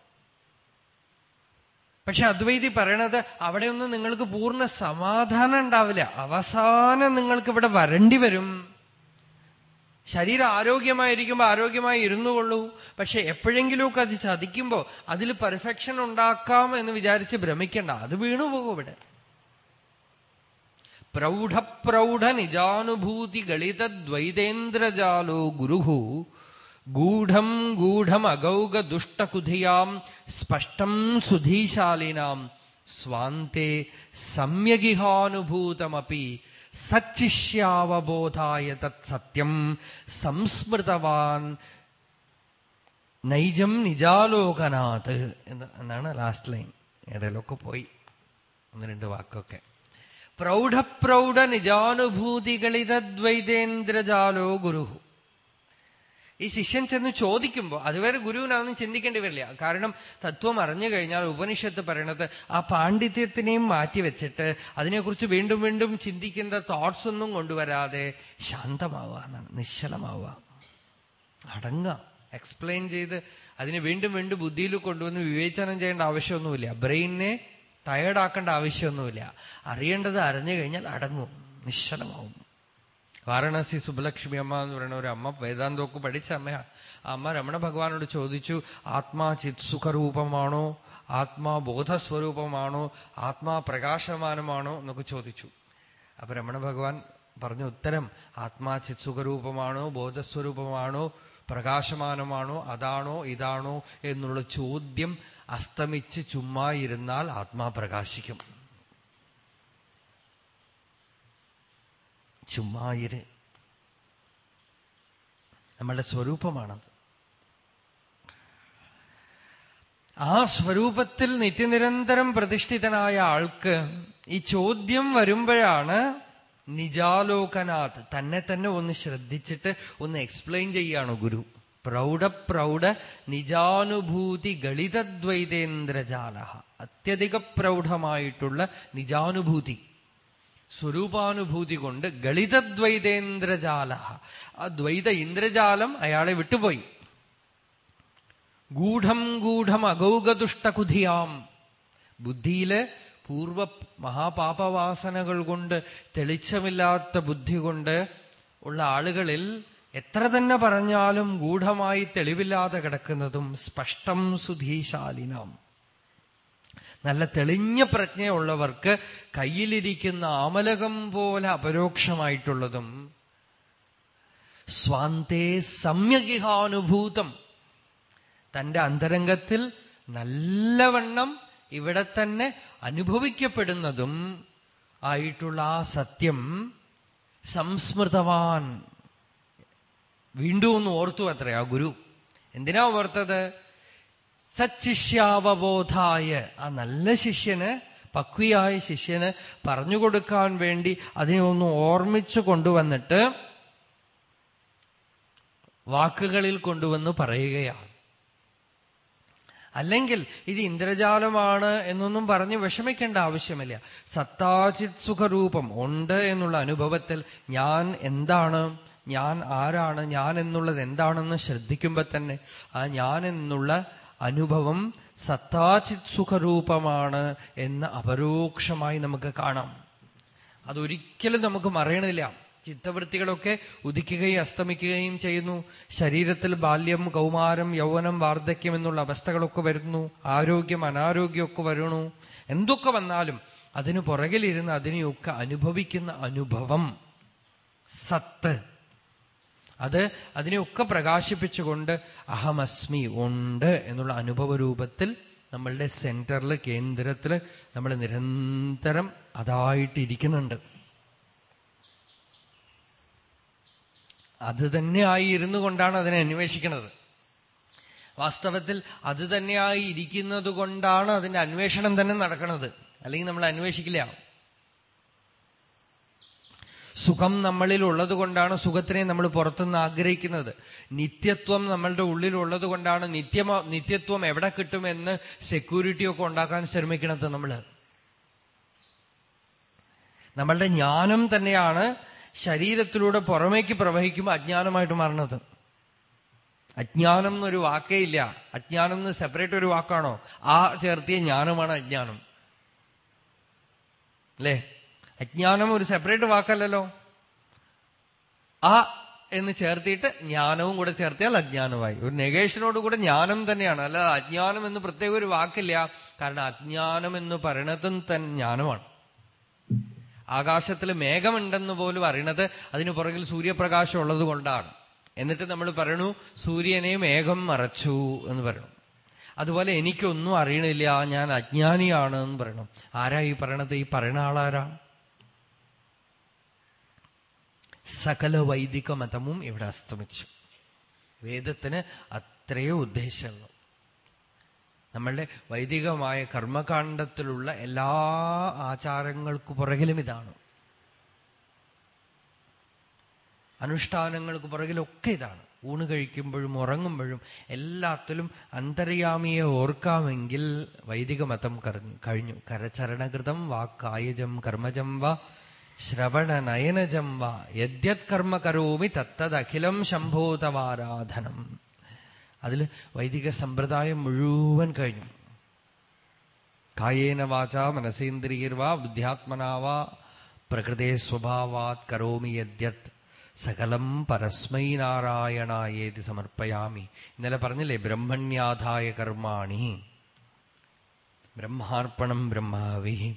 പക്ഷെ അദ്വൈതി പറയണത് അവിടെയൊന്നും നിങ്ങൾക്ക് പൂർണ സമാധാനം ഉണ്ടാവില്ല. അവസാനം നിങ്ങൾക്ക് ഇവിടെ വരണ്ടി വരും. ശരീരം ആരോഗ്യമായിരിക്കുമ്പോൾ ആരോഗ്യമായി ഇരുന്നു കൊള്ളൂ പക്ഷെ എപ്പോഴെങ്കിലുമൊക്കെ അത് ചതിക്കുമ്പോ അതിൽ പെർഫെക്ഷൻ ഉണ്ടാക്കാം എന്ന് വിചാരിച്ച് ഭ്രമിക്കണ്ട. അത് വീണുപോകും ഇവിടെ പ്രൗഢപ്രൗഢ നിജാനുഭൂതി ഗളിതദ്വൈതേന്ദ്രജാലോ ഗുരുഹു. ഗൂഢം ഗൂഢം അഗൗഗ ദുഷ്ടകുധിയാം സ്പഷ്ടം സുധീശാലിനാം സ്വാന്തേ സമ്യഗിഹാനുഭൂതമപി സച്ചിഷ്യാവബോധായ തത്സത്യം സംസ്മൃതവാൻ നൈജം നിജാലോകനാഥ് എന്നാണ് ലാസ്റ്റ് ലൈൻ ഇടയിലൊക്കെ പോയി. ഒന്ന് രണ്ട് വാക്കൊക്കെ. പ്രൗഢപ്രൗഢ നിജാനുഭൂതികളിതദ്വൈതേന്ദ്രജാലോ ഗുരു. ഈ ശിഷ്യൻ ചെന്ന് ചോദിക്കുമ്പോൾ അതുവരെ ഗുരുവിനാണെന്ന് ചിന്തിക്കേണ്ടി വരില്ല. കാരണം തത്വം അറിഞ്ഞു കഴിഞ്ഞാൽ ഉപനിഷത്ത് പറയണത് ആ പാണ്ഡിത്യത്തിനെയും മാറ്റിവെച്ചിട്ട് അതിനെക്കുറിച്ച് വീണ്ടും വീണ്ടും ചിന്തിക്കുന്ന തോട്ട്സ് ഒന്നും കൊണ്ടുവരാതെ ശാന്തമാവുക എന്നാണ് നിശ്ചലമാവുക. അടങ്ങുക. എക്സ്പ്ലെയിൻ ചെയ്ത് അതിനെ വീണ്ടും വീണ്ടും ബുദ്ധിയിൽ കൊണ്ടുവന്ന് വിവേചനം ചെയ്യേണ്ട ആവശ്യമൊന്നുമില്ല. ബ്രെയിനെ ടയേർഡാക്കേണ്ട ആവശ്യമൊന്നുമില്ല. അറിയേണ്ടത് അറിഞ്ഞു കഴിഞ്ഞാൽ അടങ്ങും. നിശ്ചലമാവും. വാരണാസി സുബലക്ഷ്മി അമ്മ എന്ന് പറയുന്ന ഒരു അമ്മ വേദാന്തമൊക്കെ പഠിച്ച അമ്മയാണ് ആ അമ്മ രമണ ഭഗവാനോട് ചോദിച്ചു ആത്മാ ചിത് സുഖരൂപമാണോ? ആത്മാ ബോധസ്വരൂപമാണോ? ആത്മാ പ്രകാശമാനമാണോ? എന്നൊക്കെ ചോദിച്ചു. അപ്പൊ രമണ ഭഗവാൻ പറഞ്ഞ ഉത്തരം ആത്മാ ചിത് സുഖരൂപമാണോ? ബോധസ്വരൂപമാണോ? പ്രകാശമാനമാണോ? അതാണോ? ഇതാണോ? എന്നുള്ള ചോദ്യം അസ്തമിച്ച് ചുമ്മാ ഇരുന്നാൽ ആത്മാ പ്രകാശിക്കും. ചുമ്മായിര്. നമ്മളുടെ സ്വരൂപമാണത്. ആ സ്വരൂപത്തിൽ നിത്യനിരന്തരം പ്രതിഷ്ഠിതനായ ആൾക്ക് ഈ ചോദ്യം വരുമ്പോഴാണ് നിജാലോകനാഥ് തന്നെ തന്നെ ഒന്ന് ശ്രദ്ധിച്ചിട്ട് ഒന്ന് എക്സ്പ്ലെയിൻ ചെയ്യാണ് ഗുരു. പ്രൗഢ പ്രൗഢ നിജാനുഭൂതി ഗളിതദ്വൈതേന്ദ്രജാല അത്യധിക പ്രൗഢമായിട്ടുള്ള നിജാനുഭൂതി. സ്വരൂപാനുഭൂതി കൊണ്ട് ഗളിതദ്വൈതേന്ദ്രജാല. ആ ദ്വൈത ഇന്ദ്രജാലം അയാളെ വിട്ടുപോയി. ഗൂഢം ഗൂഢം അഗൗഗതുഷ്ടകുധിയാം. ബുദ്ധിയിൽ പൂർവ മഹാപാപവാസനകൾ കൊണ്ട് തെളിച്ചമില്ലാത്ത ബുദ്ധി കൊണ്ട് ഉള്ള ആളുകളിൽ എത്ര തന്നെ പറഞ്ഞാലും ഗൂഢമായി തെളിവില്ലാതെ കിടക്കുന്നതും സ്പഷ്ടം സുധീശാലിനാം. നല്ല തെളിഞ്ഞ പ്രജ്ഞയുള്ളവർക്ക് കയ്യിലിരിക്കുന്ന ആമലകം പോലെ അപരോക്ഷമായിട്ടുള്ളതും സ്വാന്തേ സമ്യഗിഹാനുഭൂതം. തന്റെ അന്തരംഗത്തിൽ നല്ലവണ്ണം ഇവിടെ തന്നെ അനുഭവിക്കപ്പെടുന്നതും ആയിട്ടുള്ള ആ സത്യം സംസ്മൃതവാൻ. വീണ്ടും ഒന്ന് ഓർത്തു അത്രയാ ഗുരു. എന്തിനാ ഓർത്തത്? സച്ചിഷ്യാവബോധായ. ആ നല്ല ശിഷ്യന് പക്വിയായ ശിഷ്യന് പറഞ്ഞുകൊടുക്കാൻ വേണ്ടി അതിനെ ഒന്ന് ഓർമ്മിച്ചു കൊണ്ടുവന്നിട്ട് വാക്കുകളിൽ കൊണ്ടുവന്ന് പറയുകയാണ്. അല്ലെങ്കിൽ ഇത് ഇന്ദ്രജാലമാണ് എന്നൊന്നും പറഞ്ഞ് വിഷമിക്കേണ്ട ആവശ്യമില്ല. സത്താചിത് സുഖരൂപം ഉണ്ട് എന്നുള്ള അനുഭവത്തിൽ ഞാൻ എന്താണ്? ഞാൻ ആരാണ്? ഞാൻ എന്നുള്ളത് എന്താണെന്ന് ശ്രദ്ധിക്കുമ്പോ തന്നെ ആ ഞാൻ എന്നുള്ള അനുഭവം സത്താചിത് സുഖരൂപമാണ് എന്ന് അപരോക്ഷമായി നമുക്ക് കാണാം. അതൊരിക്കലും നമുക്ക് മറയണില്ല. ചിത്തവൃത്തികളൊക്കെ ഉദിക്കുകയും അസ്തമിക്കുകയും ചെയ്യുന്നു. ശരീരത്തിൽ ബാല്യം കൗമാരം യൗവനം വാർദ്ധക്യം എന്നുള്ള അവസ്ഥകളൊക്കെ വരുന്നു. ആരോഗ്യം അനാരോഗ്യമൊക്കെ വരണു. എന്തൊക്കെ വന്നാലും അതിനു പുറകിലിരുന്ന് അതിനെയൊക്കെ അനുഭവിക്കുന്ന അനുഭവം സത്ത്. അത് അതിനെയൊക്കെ പ്രകാശിപ്പിച്ചുകൊണ്ട് അഹമസ്മി ഉണ്ട് എന്നുള്ള അനുഭവ രൂപത്തിൽ നമ്മളുടെ സെന്ററിൽ കേന്ദ്രത്തിൽ നമ്മൾ നിരന്തരം അതായിട്ടിരിക്കുന്നുണ്ട്. അത് ആയി ഇരുന്നു കൊണ്ടാണ് അതിനെ അന്വേഷിക്കുന്നത്. വാസ്തവത്തിൽ അത് തന്നെയായി ഇരിക്കുന്നത് കൊണ്ടാണ് അതിന്റെ അന്വേഷണം തന്നെ നടക്കുന്നത്. അല്ലെങ്കിൽ നമ്മൾ അന്വേഷിക്കില്ല. സുഖം നമ്മളിൽ ഉള്ളത് കൊണ്ടാണ് സുഖത്തിനെ നമ്മൾ പുറത്തുനിന്ന് ആഗ്രഹിക്കുന്നത്. നിത്യത്വം നമ്മളുടെ ഉള്ളിൽ ഉള്ളത് കൊണ്ടാണ് നിത്യമോ നിത്യത്വം എവിടെ കിട്ടുമെന്ന് സെക്യൂരിറ്റി ഒക്കെ ഉണ്ടാക്കാൻ ശ്രമിക്കണത് നമ്മൾ നമ്മളുടെ ജ്ഞാനം തന്നെയാണ് ശരീരത്തിലൂടെ പുറമേക്ക് പ്രവഹിക്കുമ്പോൾ അജ്ഞാനമായിട്ട് മാറുന്നത്. അജ്ഞാനം എന്നൊരു വാക്കേ ഇല്ല. അജ്ഞാനം എന്ന് സെപ്പറേറ്റ് ഒരു വാക്കാണോ? ആ ചേർത്തിയ ജ്ഞാനമാണ് അജ്ഞാനം. അല്ലേ? അജ്ഞാനം ഒരു സെപ്പറേറ്റ് വാക്കല്ലല്ലോ. ആ എന്ന് ചേർത്തിയിട്ട് ജ്ഞാനവും കൂടെ ചേർത്തിയാൽ അജ്ഞാനമായി. ഒരു നെഗേഷനോട് കൂടെ ജ്ഞാനം തന്നെയാണ്. അല്ല അജ്ഞാനം എന്ന് പ്രത്യേക ഒരു വാക്കില്ല. കാരണം അജ്ഞാനം എന്ന് പറയണതും തന്നെ ജ്ഞാനമാണ്. ആകാശത്തിൽ മേഘമുണ്ടെന്ന് പോലും അറിയണത് അതിനു പുറകിൽ സൂര്യപ്രകാശം ഉള്ളത് കൊണ്ടാണ്. എന്നിട്ട് നമ്മൾ പറയണു സൂര്യനെ മേഘം മറച്ചു എന്ന് പറയണം. അതുപോലെ എനിക്കൊന്നും അറിയണില്ല ഞാൻ അജ്ഞാനിയാണ് എന്ന് പറയണം. ആരാ ഈ പറയണത്? ഈ പറയണ ആളാരാ? സകല വൈദിക മതമും ഇവിടെ അസ്തമിച്ചു. വേദത്തിന് അത്രയോ ഉദ്ദേശമുള്ളൂ. നമ്മളുടെ വൈദികമായ കർമ്മകാണ്ഡത്തിലുള്ള എല്ലാ ആചാരങ്ങൾക്ക് പുറകിലും ഇതാണ്. അനുഷ്ഠാനങ്ങൾക്ക് പുറകിലൊക്കെ ഇതാണ്. ഊണ് കഴിക്കുമ്പോഴും ഉറങ്ങുമ്പോഴും എല്ലാത്തിലും അന്തര്യാമിയെ ഓർക്കാമെങ്കിൽ വൈദിക മതം കഴിഞ്ഞു. കരചരണകൃതം വാക്കായുജം കായജം കർമ്മജം വാ ശ്രവണ നയനജം വാ യദ്യത് കർമ്മ കരോമി തത്തദഖിലം ശംഭൂതവാരാധനം അതിൽ വൈദിക സമ്പ്രദായം മുഴുവൻ കഴിഞ്ഞു. കായേന വാച മനസേന്ദ്രിയർവാ ബുദ്ധ്യാത്മനാവാ പ്രകൃതേ സ്വഭാവാത് കരോമി യദ്യത് സകലം പരസ്മൈ നാരായണായേതി സമർപ്പയാമി. ഇന്നലെ പറഞ്ഞില്ലേ ബ്രഹ്മണ്യാധായ കർമാണി. ബ്രഹ്മാർപ്പണം ബ്രഹ്മാവി.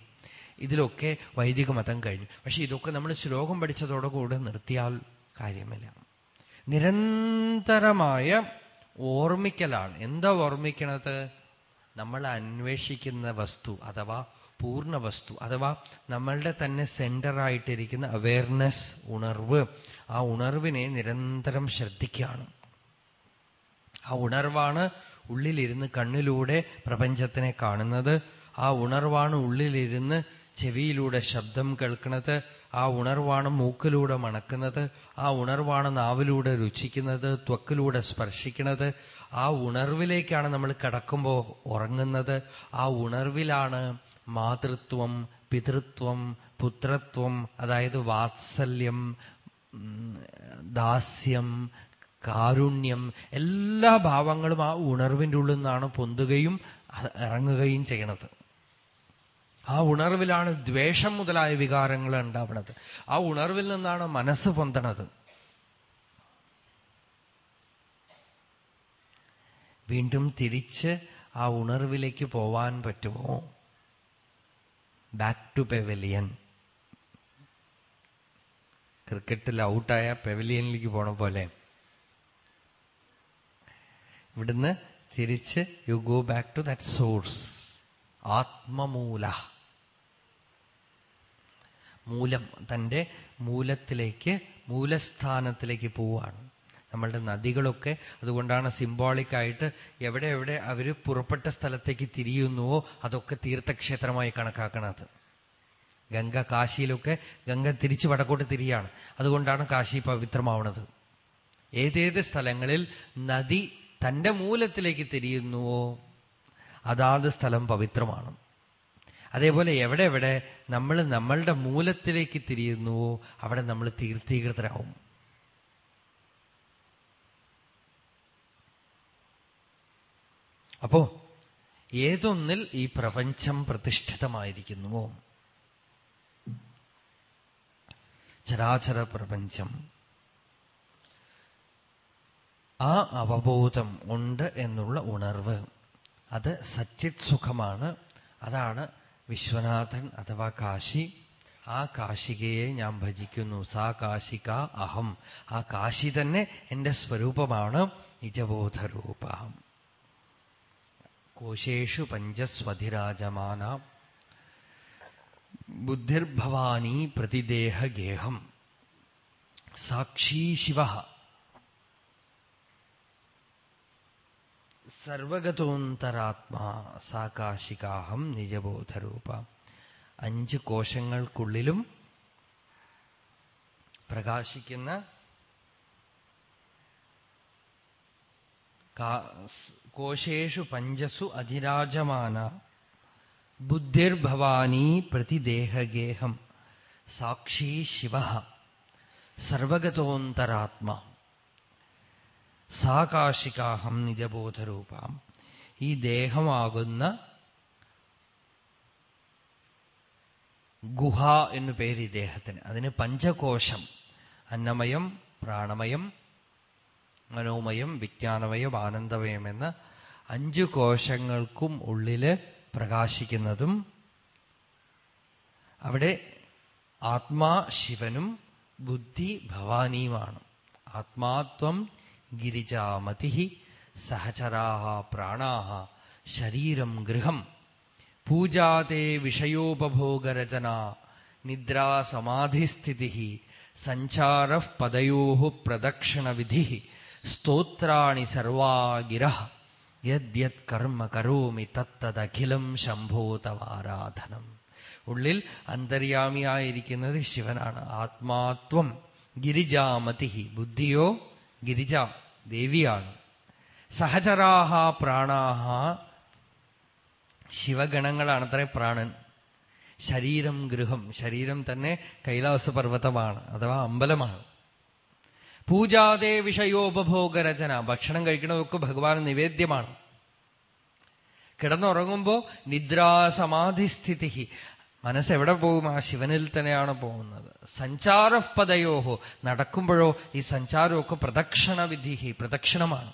ഇതിലൊക്കെ വൈദിക മതം കഴിഞ്ഞു. പക്ഷെ ഇതൊക്കെ നമ്മൾ ശ്ലോകം പഠിച്ചതോടുകൂടെ നിർത്തിയാൽ കാര്യമില്ല. നിരന്തരമായ ഓർമ്മിക്കലാണ്. എന്താ ഓർമ്മിക്കണത്? നമ്മൾ അന്വേഷിക്കുന്ന വസ്തു അഥവാ പൂർണ വസ്തു അഥവാ നമ്മളുടെ തന്നെ സെന്ററായിട്ടിരിക്കുന്ന അവയർനെസ് ഉണർവ്. ആ ഉണർവിനെ നിരന്തരം ശ്രദ്ധിക്കുകയാണ്. ആ ഉണർവാണ് ഉള്ളിലിരുന്ന് കണ്ണിലൂടെ പ്രപഞ്ചത്തിനെ കാണുന്നത്. ആ ഉണർവാണ് ഉള്ളിലിരുന്ന് ചെവിയിലൂടെ ശബ്ദം കേൾക്കുന്നത് ആ ഉണർവാണ് മൂക്കിലൂടെ മണക്കുന്നത് ആ ഉണർവാണ് നാവിലൂടെ രുചിക്കുന്നത് ത്വക്കിലൂടെ സ്പർശിക്കുന്നത്. ആ ഉണർവിലേക്കാണ് നമ്മൾ കിടക്കുമ്പോൾ ഉറങ്ങുന്നത്. ആ ഉണർവിലാണ് മാതൃത്വം പിതൃത്വം പുത്രത്വം അതായത് വാത്സല്യം ദാസ്യം കാരുണ്യം എല്ലാ ഭാവങ്ങളും ആ ഉണർവിന്റെ ഉള്ളിൽ നിന്നാണ് പൊന്തുകയും ഇറങ്ങുകയും ചെയ്യണത്. ആ ഉണർവിലാണ് ദ്വേഷം മുതലായ വികാരങ്ങൾ ഉണ്ടാവുന്നത് ആ ഉണർവിൽ നിന്നാണ് മനസ്സ് പൊന്തണത്. വീണ്ടും തിരിച്ച് ആ ഉണർവിലേക്ക് പോവാൻ പറ്റുമോ? ബാക്ക് ടു പെവലിയൻ ക്രിക്കറ്റിൽ ഔട്ടായ പെവലിയനിലേക്ക് പോണ പോലെ. ഇവിടുന്ന് തിരിച്ച് you go back to that source ആത്മമൂല. മൂലം തന്റെ മൂലത്തിലേക്ക് മൂലസ്ഥാനത്തിലേക്ക് പോവുകയാണ്. നമ്മളുടെ നദികളൊക്കെ അതുകൊണ്ടാണ് സിംബോളിക് ആയിട്ട് എവിടെ എവിടെ അവർ പുറപ്പെട്ട സ്ഥലത്തേക്ക് തിരിയുന്നുവോ അതൊക്കെ തീർത്ഥക്ഷേത്രമായി കണക്കാക്കണത്. ഗംഗ കാശിയിലൊക്കെ ഗംഗ തിരിച്ച് വടക്കോട്ട് തിരിയാണ്. അതുകൊണ്ടാണ് കാശി പവിത്രമാവണത്. ഏതേത് സ്ഥലങ്ങളിൽ നദി തന്റെ മൂലത്തിലേക്ക് തിരിയുന്നുവോ അതാത് സ്ഥലം പവിത്രമാണ്. അതേപോലെ എവിടെ എവിടെ നമ്മൾ നമ്മളുടെ മൂലത്തിലേക്ക് തിരിയുന്നുവോ അവിടെ നമ്മൾ തീർത്ഥീകൃതരാവും. അപ്പോ ഏതൊന്നിൽ ഈ പ്രപഞ്ചം പ്രതിഷ്ഠിതമായിരിക്കുന്നുവോ? ചരാചര പ്രപഞ്ചം ആ അവബോധം ഉണ്ട് എന്നുള്ള ഉണർവ്. അത് സച്ചിത് സുഖമാണ്. അതാണ് വിശ്വനാഥൻ അഥവാ കാശി ആ കാശികയെ ഞാൻ ഭജിക്കുന്നു. സാ കാശിക അഹം. ആ കാശി തന്നെ എന്റെ സ്വരൂപമാണ്. നിജബോധരൂപം. കോശേഷു പഞ്ചസ്വധിരാജമാന. ബുദ്ധിർഭവാനി പ്രതിദേഹഗേഹം. സാക്ഷി ശിവ. സർവഗതോന്തരാത്മാ സാകാശികാഹം നിജബോധരൂപ. അഞ്ച് കോശങ്ങൾക്കുള്ളിലും പ്രകാശിക്കുന്ന കോശേഷു പഞ്ചസു അധിരാജമാന ബുദ്ധിർഭവാനി പ്രതിദേഹഗേഹം സാക്ഷി ശിവ. സർവഗതോന്തരാത്മ സാകാശികാഹം നിജബോധരൂപാം. ഈ ദേഹമാകുന്ന ഗുഹ എന്നു പേര് ഈ ദേഹത്തിന്. അതിന് പഞ്ചകോശം. അന്നമയം പ്രാണമയം മനോമയം വിജ്ഞാനമയം ആനന്ദമയം എന്ന അഞ്ചു കോശങ്ങൾക്കും ഉള്ളിൽ പ്രകാശിക്കുന്നതും അവിടെ ആത്മാ ശിവനും ബുദ്ധി ഭവാനിയുമാണ്. ആത്മാത്വം ഗിരിജാമതി സഹചരാ പ്രാണാഹ ശരീരം ഗൃഹം പൂജാതേ വിഷയോപഭോഗരചന നിദ്രാസമാധിസ്ഥിതി സഞ്ചാര പദയോ പ്രദക്ഷിണവിധി സ്തോത്രാണി സർവാഗിര യദ്യത് കർമ്മ കരോമി തത്തദഖിലം ശംഭോ തവാരാധനം ഉള്ളിൽ അന്തര്യാമിയായിരിക്കുന്നത് ശിവനാണ്. ആത്മാത്വം ഗിരിജാമതി ബുദ്ധിയോ ഗിരിജ ദേവിയാണ്. സഹചരാഹ പ്രാണാഹ ശിവഗണങ്ങളാണത്രേ പ്രാണൻ. ശരീരം ഗൃഹം. ശരീരം തന്നെ കൈലാസ കൈലാസപർവതമാണ് അഥവാ അമ്പലമാണ്. പൂജാതേ വിഷയോപഭോഗരചന. ഭക്ഷണം കഴിക്കണതൊക്കെ ഭഗവാൻ നിവേദ്യമാണ്. കിടന്നുറങ്ങുമ്പോ നിദ്രാസമാധിസ്ഥിതി മനസ്സെവിടെ പോകും? ആ ശിവനിൽ തന്നെയാണ് പോകുന്നത്. സഞ്ചാരപദയോഹോ നടക്കുമ്പോഴോ ഈ സഞ്ചാരമൊക്കെ പ്രദക്ഷിണ വിധി പ്രദക്ഷിണമാണ്.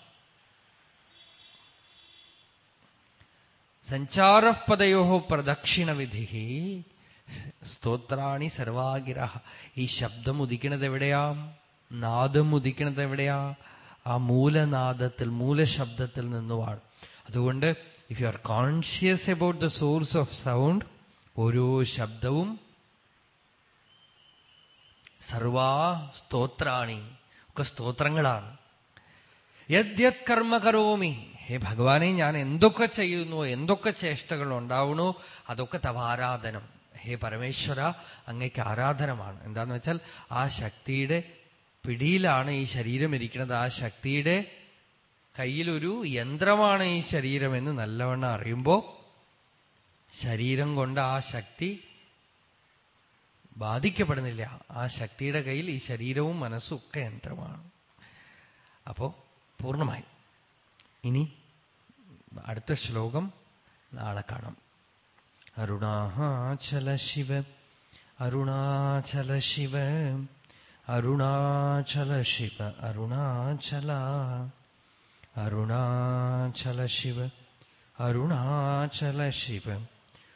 പ്രദക്ഷിണ വിധിഹി സ്തോത്രാണി സർവാഗിര ഈ ശബ്ദം ഉദിക്കണത് എവിടെയാ? നാദം ഉദിക്കണത് എവിടെയാ ആ മൂലനാദത്തിൽ മൂലശബ്ദത്തിൽ നിന്നുമാണ്. അതുകൊണ്ട് if you are conscious about the source of sound ഓരോ ശബ്ദവും സർവാ സ്തോത്രാണി ഒക്കെ സ്തോത്രങ്ങളാണ്. യദ്യത് കർമ്മ കരോമി. ഹേ ഭഗവാനെ ഞാൻ എന്തൊക്കെ ചെയ്യുന്നു എന്തൊക്കെ ചേഷ്ടകൾ ഉണ്ടാവണോ അതൊക്കെ തവ ആരാധനം. ഹേ പരമേശ്വര അങ്ങയ്ക്ക് ആരാധനമാണ്. എന്താന്ന് വെച്ചാൽ ആ ശക്തിയുടെ പിടിയിലാണ് ഈ ശരീരം ഇരിക്കുന്നത്. ആ ശക്തിയുടെ കയ്യിലൊരു യന്ത്രമാണ് ഈ ശരീരം എന്ന് നല്ലവണ്ണം അറിയുമ്പോ ശരീരം കൊണ്ട് ആ ശക്തി ബാധിക്കപ്പെടുന്നില്ല. ആ ശക്തിയുടെ കയ്യിൽ ഈ ശരീരവും മനസ്സും ഒക്കെ യന്ത്രമാണ്. അപ്പോ പൂർണമായി. ഇനി അടുത്ത ശ്ലോകം നാളെ കാണാം. അരുണാചല ശിവ അരുണാചല ശിവ അരുണാചല ശിവ അരുണാചല അരുണാചല ശിവ അരുണാചല ശിവ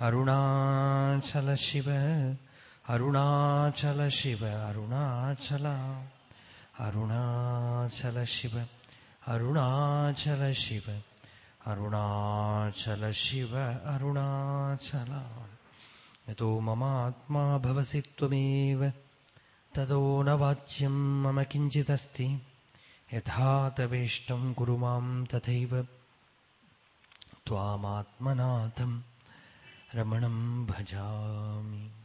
अरुणाचल शिव अरुणाचल शिव, अरुणाचल अरुणाचल शिव अरुणाचल शिव अरुणाचल शिव, अरुणाचल। यतो ममात्मा भवसि त्वमेव, ततो न वाच्यं मम किञ्चिदस्ति, यथा तवेष्टं कुरु माँ तथैव। त्वामात्मनाथम्। रमणं भजामि।